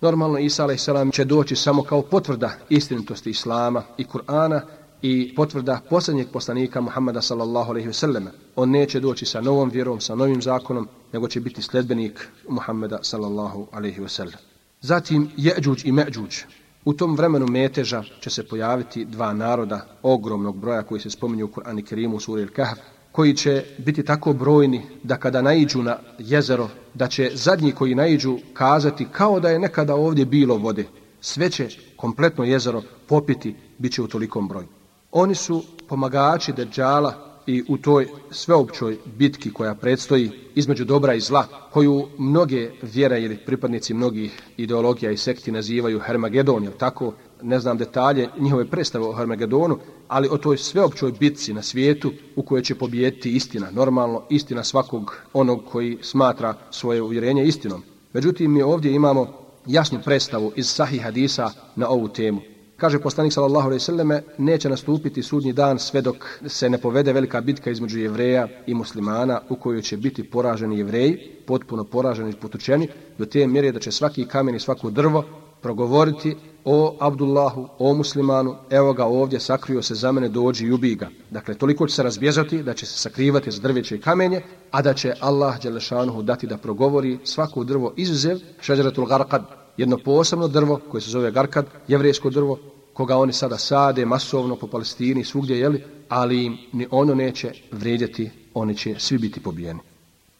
Normalno Isa a.s. će doći samo kao potvrda istinitosti Islama i Kur'ana, i potvrda posljednjeg poslanika Muhammada sallallahu alejhi ve selleme. On neće doći sa novom vjerom, sa novim zakonom, nego će biti sledbenik Muhammeda sallallahu alejhi ve sellem. Zatim Jeđuđ i Međuđ. U tom vremenu meteža će se pojaviti dva naroda ogromnog broja koji se spominju u Kur'anu Kerimu u suri Al-Kahf, koji će biti tako brojni da kada naiđu na jezero, da će zadnji koji naiđu kazati kao da je nekada ovdje bilo vode. Sve će kompletno jezero popiti, bit će u tolikom broju. Oni su pomagači Deđala i u toj sveopćoj bitki koja predstoji između dobra i zla, koju mnoge vjere ili pripadnici mnogih ideologija i sekti nazivaju Hermagedon, jel tako, ne znam detalje njihove predstave o Hermagedonu, ali o toj sveopćoj bitci na svijetu u kojoj će pobijeti istina, normalno istina svakog onog koji smatra svoje uvjerenje istinom. Međutim, mi ovdje imamo jasnu predstavu iz sahih hadisa na ovu temu. Kaže poslanik sallallahu alejhi ve selleme neće nastupiti sudnji dan sve dok se ne povede velika bitka između jevreja i muslimana u kojoj će biti poraženi jevreji, potpuno poraženi i potučeni, do te mjere da će svaki kamen i svako drvo progovoriti o Abdullahu, o muslimanu, evo ga ovdje, sakrio se za mene, dođi i ubij ga. Dakle, toliko će se razbjezati da će se sakrivati za drveće i kamenje, a da će Allah Đelešanuhu dati da progovori svako drvo izuzev šeđeratul garqad, jedno posebno drvo koje se zove garkad, jevrijsko drvo, koga oni sada sade masovno po Palestini, svugdje, jeli, ali im ni ono neće vrijedjeti, oni će svi biti pobijeni.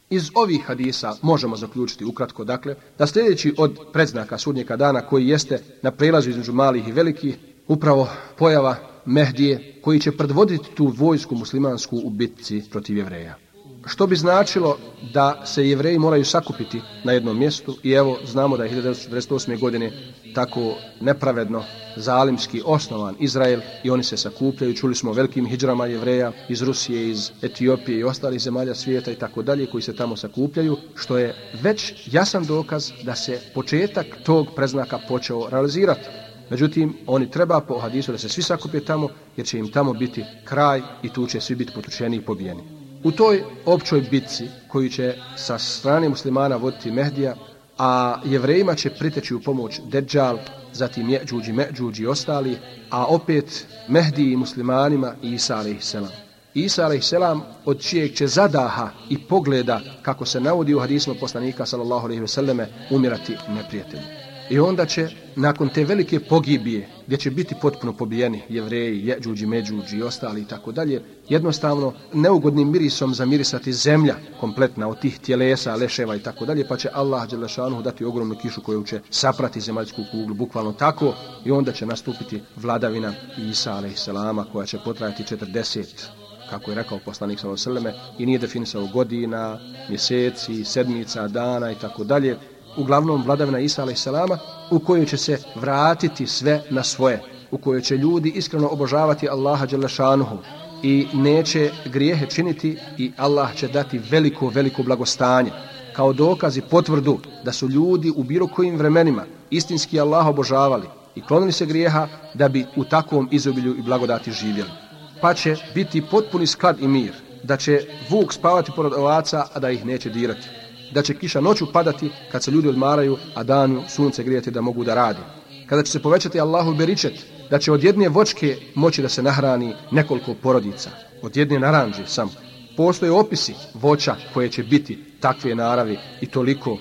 Iz ovih hadisa možemo zaključiti ukratko, dakle, da sljedeći od predznaka sudnjega dana koji jeste na prelazu između malih i velikih, upravo pojava Mehdije koji će predvoditi tu vojsku muslimansku u bitci protiv jevreja što bi značilo da se jevreji moraju sakupiti na jednom mjestu i evo znamo da je 1948. godine tako nepravedno zalimski osnovan Izrael i oni se sakupljaju, čuli smo velikim hijđrama jevreja iz Rusije, iz Etiopije i ostalih zemalja svijeta i tako dalje koji se tamo sakupljaju, što je već jasan dokaz da se početak tog preznaka počeo realizirati. Međutim, oni treba po hadisu da se svi sakupe tamo, jer će im tamo biti kraj i tu će svi biti potučeni i pobijeni. U toj općoj bitci koju će sa strane muslimana voditi Mehdija, a jevrejima će priteći u pomoć Deđal, zatim Jeđuđi, Međuđi i ostali, a opet Mehdi i muslimanima Isa a.s. Isa a.s. od čijeg će zadaha i pogleda, kako se navodi u hadismu poslanika sallallahu alaihi ve selleme, umirati neprijatelji. I onda će, nakon te velike pogibije, gdje će biti potpuno pobijeni jevreji, jeđuđi, međuđi i ostali i tako dalje, jednostavno neugodnim mirisom zamirisati zemlja kompletna od tih tjelesa, leševa i tako dalje, pa će Allah Đelešanu dati ogromnu kišu koju će saprati zemaljsku kuglu, bukvalno tako, i onda će nastupiti vladavina Isa a.s. koja će potrajati 40 kako je rekao poslanik sallallahu alejhi i nije definisao godina, mjeseci, sedmica, dana i tako dalje, uglavnom vladavina Isa a.s. u kojoj će se vratiti sve na svoje, u kojoj će ljudi iskreno obožavati Allaha Đelešanuhu i neće grijehe činiti i Allah će dati veliko, veliko blagostanje kao dokaz i potvrdu da su ljudi u bilo kojim vremenima istinski Allah obožavali i klonili se grijeha da bi u takvom izobilju i blagodati živjeli. Pa će biti potpuni sklad i mir, da će vuk spavati pored ovaca, a da ih neće dirati da će kiša noću padati kad se ljudi odmaraju, a danju sunce grijeti da mogu da radi. Kada će se povećati Allahu beričet, da će od jedne vočke moći da se nahrani nekoliko porodica, od jedne naranđe sam. Postoje opisi voća koje će biti takve naravi i toliko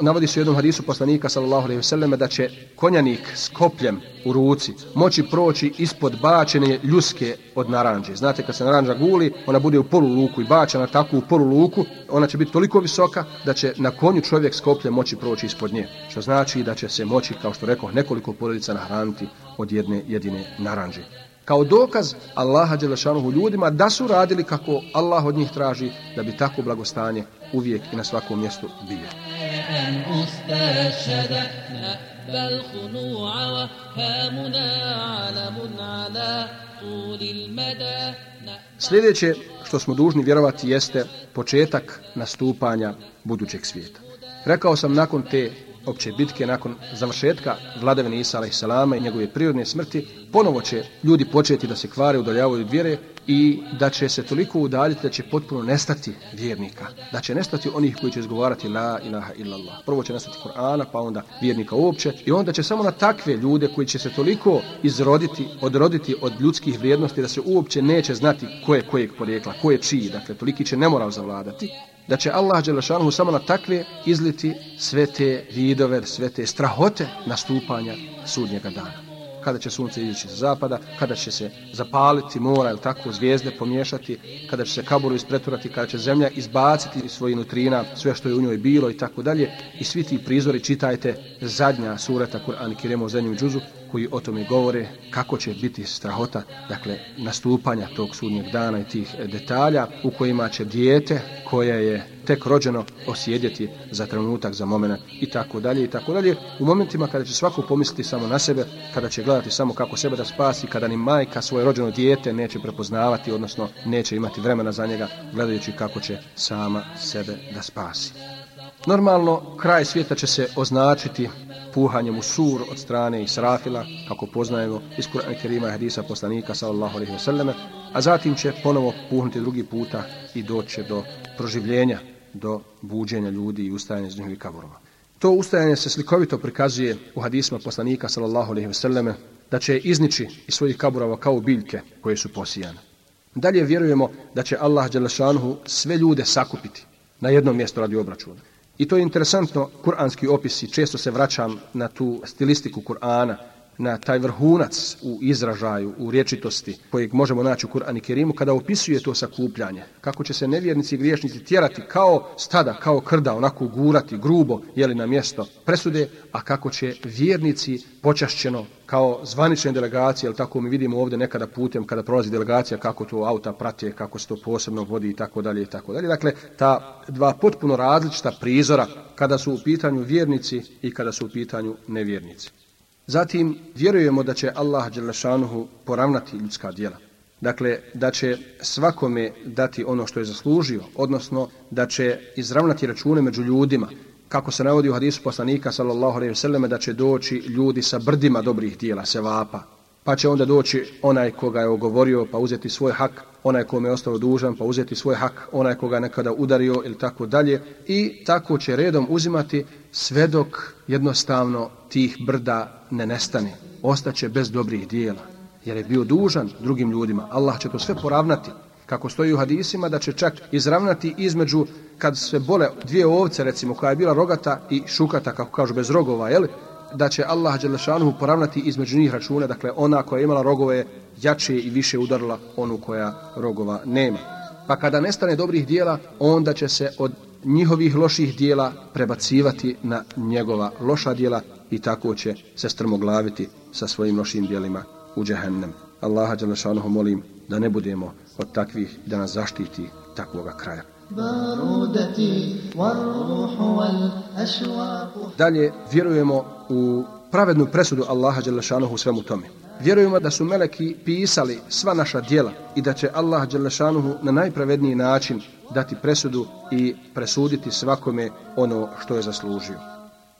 navodi se u jednom hadisu poslanika sallallahu alejhi ve selleme da će konjanik s kopljem u ruci moći proći ispod bačene ljuske od naranđe. Znate kad se naranđa guli, ona bude u polu luku i bačena tako u polu luku, ona će biti toliko visoka da će na konju čovjek s kopljem moći proći ispod nje. Što znači da će se moći, kao što rekao, nekoliko porodica nahraniti od jedne jedine naranđe kao dokaz Allaha Đelešanuhu ljudima da su radili kako Allah od njih traži da bi tako blagostanje uvijek i na svakom mjestu bilo. Sljedeće što smo dužni vjerovati jeste početak nastupanja budućeg svijeta. Rekao sam nakon te opće bitke nakon završetka vladavine Isa a.s. i njegove prirodne smrti, ponovo će ljudi početi da se kvare, udaljavaju od vjere i da će se toliko udaljiti da će potpuno nestati vjernika. Da će nestati onih koji će izgovarati la ilaha illallah. Prvo će nestati Korana, pa onda vjernika uopće i onda će samo na takve ljude koji će se toliko izroditi, odroditi od ljudskih vrijednosti da se uopće neće znati ko je kojeg porijekla, ko je čiji, dakle toliki će nemoral zavladati da će Allah Đelešanuhu samo na takve izliti sve te vidove, sve te strahote nastupanja sudnjega dana. kada će sunce izići sa zapada, kada će se zapaliti mora ili tako zvijezde pomiješati, kada će se kaburu ispreturati, kada će zemlja izbaciti iz svojih nutrina sve što je u njoj bilo i tako dalje. I svi ti prizori čitajte zadnja sureta Kur'an Kiremo u zadnjem džuzu koji o tome govore kako će biti strahota, dakle, nastupanja tog sudnjeg dana i tih detalja u kojima će dijete koje je tek rođeno osjedjeti za trenutak, za momenat i tako dalje i tako dalje. U momentima kada će svako pomisliti samo na sebe, kada će gledati samo kako sebe da spasi, kada ni majka svoje rođeno dijete neće prepoznavati, odnosno neće imati vremena za njega, gledajući kako će sama sebe da spasi. Normalno, kraj svijeta će se označiti puhanjem u sur od strane Israfila, kako poznajemo iz Kur'ana Kerima i Hadisa poslanika sallallahu alaihi wasallam, a zatim će ponovo puhnuti drugi puta i doći do proživljenja, do buđenja ljudi i ustajanja iz njihovih kaburova. To ustajanje se slikovito prikazuje u hadisma poslanika sallallahu alaihi wasallam, da će iznići iz svojih kaburova kao biljke koje su posijane. Dalje vjerujemo da će Allah Đelešanuhu sve ljude sakupiti na jednom mjestu radi obračuna. I to je interesantno, kuranski opisi, često se vraćam na tu stilistiku Kur'ana, na taj vrhunac u izražaju, u riječitosti kojeg možemo naći u Kur'an i Kerimu kada opisuje to sakupljanje. Kako će se nevjernici i griješnici tjerati kao stada, kao krda, onako gurati, grubo, jeli na mjesto presude, a kako će vjernici počašćeno kao zvanične delegacije, ali tako mi vidimo ovdje nekada putem kada prolazi delegacija, kako to auta prate, kako se to posebno vodi i tako dalje i tako dalje. Dakle, ta dva potpuno različita prizora kada su u pitanju vjernici i kada su u pitanju nevjernici. Zatim, vjerujemo da će Allah Đelešanuhu poravnati ljudska djela. Dakle, da će svakome dati ono što je zaslužio, odnosno da će izravnati račune među ljudima, kako se navodi u hadisu poslanika, sallallahu alaihi vseleme, da će doći ljudi sa brdima dobrih dijela, sevapa, pa će onda doći onaj koga je ogovorio pa uzeti svoj hak, onaj kome je ostao dužan pa uzeti svoj hak, onaj koga nekada udario ili tako dalje i tako će redom uzimati sve dok jednostavno tih brda ne nestane, ostaće bez dobrih dijela jer je bio dužan drugim ljudima. Allah će to sve poravnati kako stoji u hadisima da će čak izravnati između kad se bole dvije ovce recimo koja je bila rogata i šukata kako kažu bez rogova, jel? da će Allah Đelešanuhu poravnati između njih račune, dakle ona koja je imala rogove jače i više udarila onu koja rogova nema. Pa kada nestane dobrih dijela, onda će se od njihovih loših dijela prebacivati na njegova loša dijela i tako će se strmoglaviti sa svojim lošim dijelima u džehennem. Allaha Đelešanuhu molim da ne budemo od takvih da nas zaštiti takvoga kraja. Dalje vjerujemo u pravednu presudu Allaha Đelešanuhu u svemu tome. Vjerujemo da su meleki pisali sva naša dijela i da će Allah Đelešanuhu na najpravedniji način dati presudu i presuditi svakome ono što je zaslužio.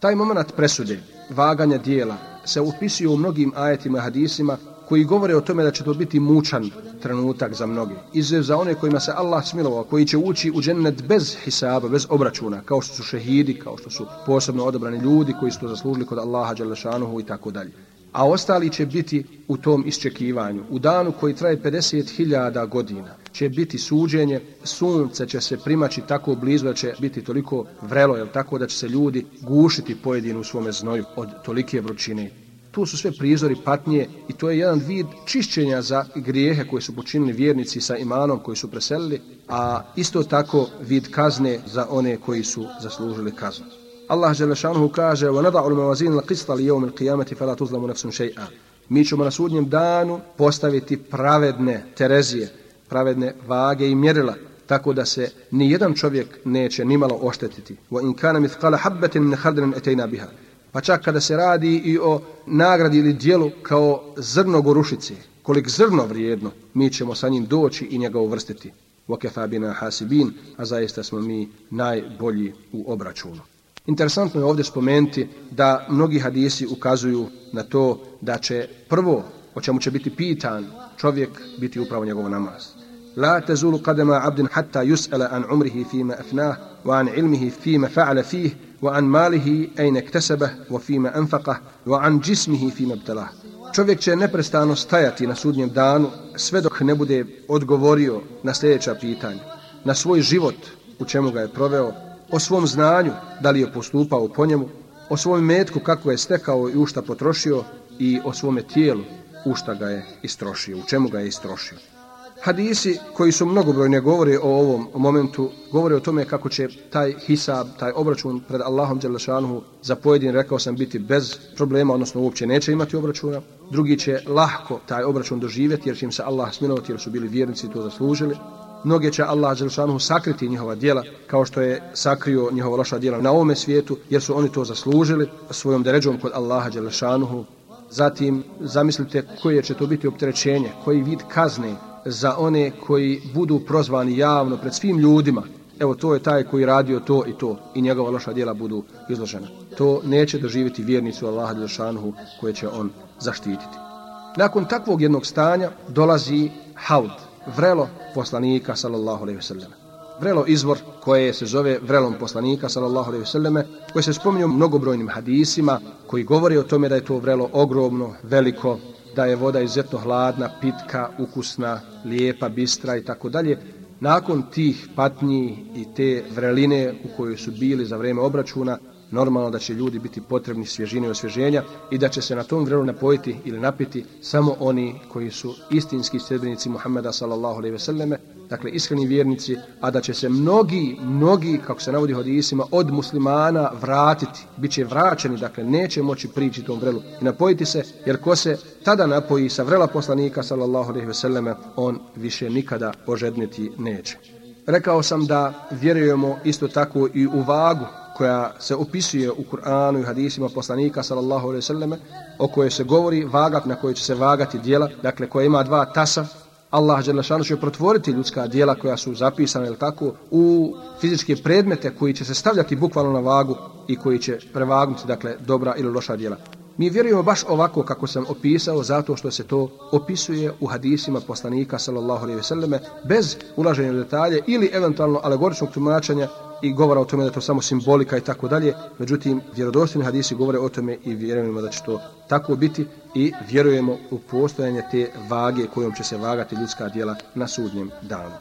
Taj moment presude, vaganja dijela, se upisuje u mnogim ajetima i hadisima koji govore o tome da će to biti mučan trenutak za mnoge. Izuzev za one kojima se Allah smilovao, koji će ući u džennet bez hisaba, bez obračuna, kao što su šehidi, kao što su posebno odobrani ljudi koji su to zaslužili kod Allaha Đalešanuhu i tako dalje. A ostali će biti u tom isčekivanju. U danu koji traje 50.000 godina će biti suđenje, sunce će se primaći tako blizu da će biti toliko vrelo, jel tako da će se ljudi gušiti pojedinu u svome znoju od tolike vrućine tu su sve prizori patnje i to je jedan vid čišćenja za grijehe koje su počinili vjernici sa imanom koji su preselili, a isto tako vid kazne za one koji su zaslužili kaznu. Allah Želešanuhu kaže وَنَدَعُ الْمَوَزِينَ الْقِسْطَ لِيَوْمِ الْقِيَامَةِ فَلَا تُظْلَمُ نَفْسٌ شَيْئًا Mi ćemo na sudnjem danu postaviti pravedne terezije, pravedne vage i mjerila, tako da se ni jedan čovjek neće nimalo oštetiti. وَإِنْ كَانَ مِثْقَالَ حَبَّةٍ مِنْ خَرْدٍ اَتَيْنَا بِهَا pa čak kada se radi i o nagradi ili dijelu kao zrno gorušice, kolik zrno vrijedno, mi ćemo sa njim doći i njega uvrstiti. Vokefa bina hasibin, a zaista smo mi najbolji u obračunu. Interesantno je ovdje spomenuti da mnogi hadisi ukazuju na to da će prvo o čemu će biti pitan čovjek biti upravo njegov namaz. La tazulu qadama abdin hatta yus'ala an umrihi fima afnah wa an ilmihi fima fa'ala fih wa an malihi ayna iktasaba wa fima anfaqa wa an jismihi fima ibtalah. Čovjek će neprestano stajati na sudnjem danu sve dok ne bude odgovorio na sljedeća pitanja. Na svoj život u čemu ga je proveo, o svom znanju da li je postupao po njemu, o svom metku kako je stekao i u šta potrošio i o svome tijelu u šta ga je istrošio, u čemu ga je istrošio. Hadisi koji su mnogobrojne govore o ovom momentu, govore o tome kako će taj hisab, taj obračun pred Allahom Đelešanuhu za pojedin, rekao sam, biti bez problema, odnosno uopće neće imati obračuna. Drugi će lahko taj obračun doživjeti jer će im se Allah smilovati jer su bili vjernici i to zaslužili. Mnoge će Allah Đelšanuhu sakriti njihova dijela kao što je sakrio njihova loša dijela na ovome svijetu jer su oni to zaslužili svojom deređom kod Allaha Đelšanuhu. Zatim zamislite koje će to biti opterećenje, koji vid kazne za one koji budu prozvani javno pred svim ljudima. Evo, to je taj koji radio to i to i njegova loša dijela budu izložena. To neće doživjeti vjernicu Allaha Đelšanuhu koje će on zaštititi. Nakon takvog jednog stanja dolazi haud, vrelo poslanika sallallahu alejhi ve selleme. Vrelo izvor koje se zove vrelom poslanika sallallahu alejhi ve selleme, koje se spominju mnogobrojnim hadisima koji govori o tome da je to vrelo ogromno, veliko, da je voda izuzetno hladna, pitka, ukusna, lijepa, bistra i tako dalje. Nakon tih patnji i te vreline u kojoj su bili za vreme obračuna, normalno da će ljudi biti potrebni svježine i osvježenja i da će se na tom grelu napojiti ili napiti samo oni koji su istinski sljedbenici Muhammeda sallallahu alejhi ve selleme dakle iskreni vjernici, a da će se mnogi, mnogi, kako se navodi hadisima, od muslimana vratiti, bit će vraćeni, dakle neće moći prići tom vrelu i napojiti se, jer ko se tada napoji sa vrela poslanika, sallallahu alaihi ve selleme, on više nikada požedniti neće. Rekao sam da vjerujemo isto tako i u vagu koja se opisuje u Kur'anu i hadisima poslanika sallallahu alejhi ve selleme o kojoj se govori vaga na kojoj će se vagati djela dakle koja ima dva tasa Allah Đelešanu će protvoriti ljudska dijela koja su zapisana ili tako u fizičke predmete koji će se stavljati bukvalno na vagu i koji će prevagnuti dakle dobra ili loša dijela. Mi vjerujemo baš ovako kako sam opisao zato što se to opisuje u hadisima poslanika sallallahu alejhi ve selleme bez ulaženja u detalje ili eventualno alegoričnog tumačenja i govora o tome da to samo simbolika i tako dalje. Međutim, vjerodostojni hadisi govore o tome i vjerujemo da će to tako biti i vjerujemo u postojanje te vage kojom će se vagati ljudska djela na sudnjem danu.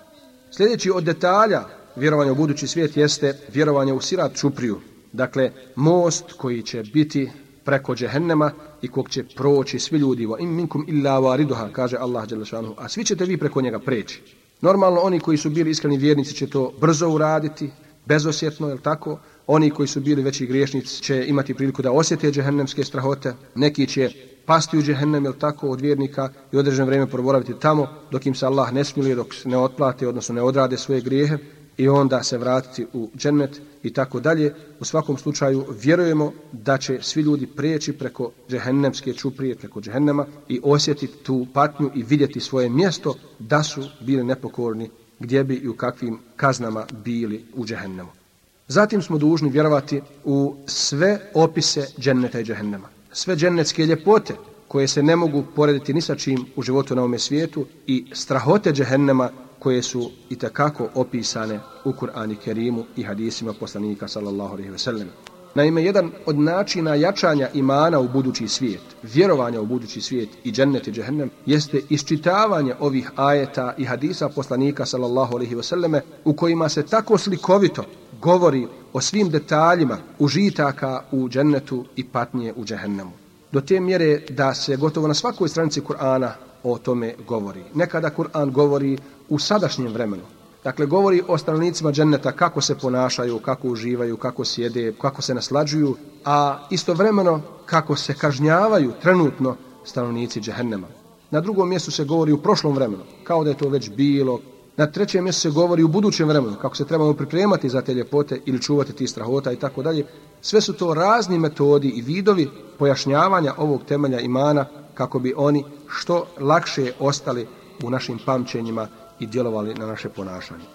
Sljedeći od detalja vjerovanja u budući svijet jeste vjerovanje u sirat čupriju. Dakle, most koji će biti preko džehennema i kog će proći svi ljudi. Wa in minkum illa wariduha, kaže Allah dželle A svi ćete vi preko njega preći. Normalno oni koji su bili iskreni vjernici će to brzo uraditi, bezosjetno, je tako? Oni koji su bili veći griješnici će imati priliku da osjete džehennemske strahote. Neki će pasti u džehennem, je tako, od vjernika i određeno vrijeme proboraviti tamo dok im se Allah ne smilije, dok ne otplate, odnosno ne odrade svoje grijehe i onda se vratiti u džennet i tako dalje. U svakom slučaju vjerujemo da će svi ljudi prijeći preko džehennemske čuprije, preko džehennema i osjetiti tu patnju i vidjeti svoje mjesto da su bili nepokorni gdje bi i u kakvim kaznama bili u džehennemu. Zatim smo dužni vjerovati u sve opise dženneta i džehennema. Sve džennetske ljepote koje se ne mogu porediti ni sa čim u životu na ovome svijetu i strahote džehennema koje su i takako opisane u Kur'ani Kerimu i hadisima poslanika sallallahu alaihi ve sellem. Naime, jedan od načina jačanja imana u budući svijet, vjerovanja u budući svijet i džennet i džehennem, jeste isčitavanje ovih ajeta i hadisa poslanika sallallahu alaihi wasallame u kojima se tako slikovito govori o svim detaljima užitaka u džennetu i patnje u džehennemu. Do te mjere da se gotovo na svakoj stranici Kur'ana o tome govori. Nekada Kur'an govori u sadašnjem vremenu, Dakle, govori o stanovnicima dženneta kako se ponašaju, kako uživaju, kako sjede, kako se naslađuju, a istovremeno kako se kažnjavaju trenutno stanovnici džehennema. Na drugom mjestu se govori u prošlom vremenu, kao da je to već bilo. Na trećem mjestu se govori u budućem vremenu, kako se trebamo pripremati za te ljepote ili čuvati ti strahota i tako dalje. Sve su to razni metodi i vidovi pojašnjavanja ovog temelja imana kako bi oni što lakše ostali u našim pamćenjima i djelovali na naše ponašanje.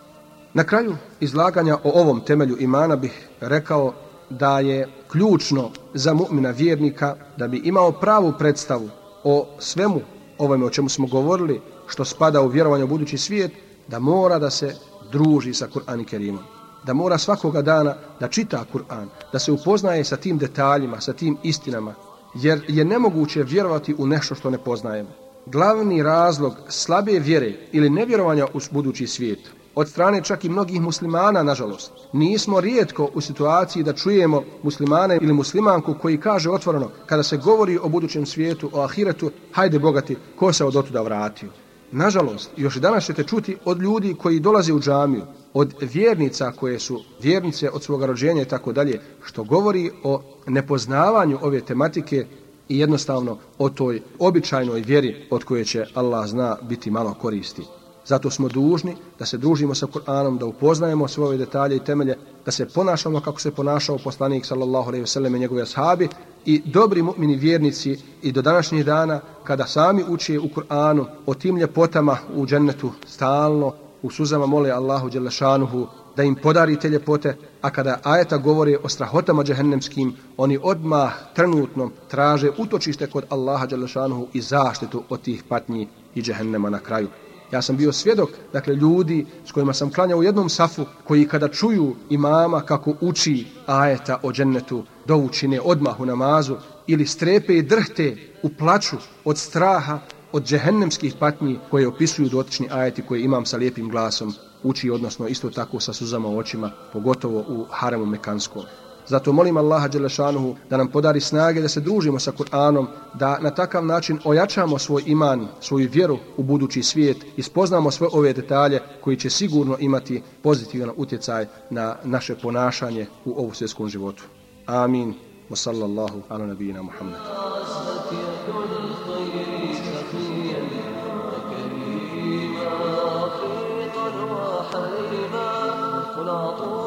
Na kraju izlaganja o ovom temelju imana bih rekao da je ključno za mu'mina vjernika da bi imao pravu predstavu o svemu ovome o čemu smo govorili, što spada u vjerovanje u budući svijet, da mora da se druži sa Kur'an i Kerimom. Da mora svakoga dana da čita Kur'an, da se upoznaje sa tim detaljima, sa tim istinama, jer je nemoguće vjerovati u nešto što ne poznajemo glavni razlog slabe vjere ili nevjerovanja u budući svijet, od strane čak i mnogih muslimana, nažalost. Nismo rijetko u situaciji da čujemo muslimane ili muslimanku koji kaže otvoreno, kada se govori o budućem svijetu, o ahiretu, hajde bogati, ko se od otuda vratio. Nažalost, još i danas ćete čuti od ljudi koji dolaze u džamiju, od vjernica koje su vjernice od svoga rođenja i tako dalje, što govori o nepoznavanju ove tematike i jednostavno o toj običajnoj vjeri od koje će Allah zna biti malo koristi. Zato smo dužni da se družimo sa Kur'anom, da upoznajemo sve ove detalje i temelje, da se ponašamo kako se ponašao poslanik sallallahu alejhi ve sellem i njegovi ashabi i dobri mu'mini vjernici i do današnjih dana kada sami uče u Kur'anu o tim ljepotama u džennetu stalno u suzama mole Allahu dželle šanuhu da im podarite ljepote, a kada ajeta govore o strahotama džehennemskim, oni odmah trenutno traže utočište kod Allaha dželle šanuhu i zaštitu od tih patnji i džehennema na kraju. Ja sam bio svjedok, dakle, ljudi s kojima sam klanjao u jednom safu, koji kada čuju imama kako uči ajeta o džennetu, do učine odmah u namazu, ili strepe i drhte u plaću od straha, od džehennemskih patnji koje opisuju dotični ajeti koje imam sa lijepim glasom uči, odnosno isto tako sa suzama u očima, pogotovo u haremu mekanskom. Zato molim Allaha Đelešanuhu da nam podari snage da se družimo sa Kur'anom, da na takav način ojačamo svoj iman, svoju vjeru u budući svijet i spoznamo sve ove detalje koji će sigurno imati pozitivan utjecaj na naše ponašanje u ovu svjetskom životu. Amin. Wa sallallahu ala nabijina Muhammad. Oh.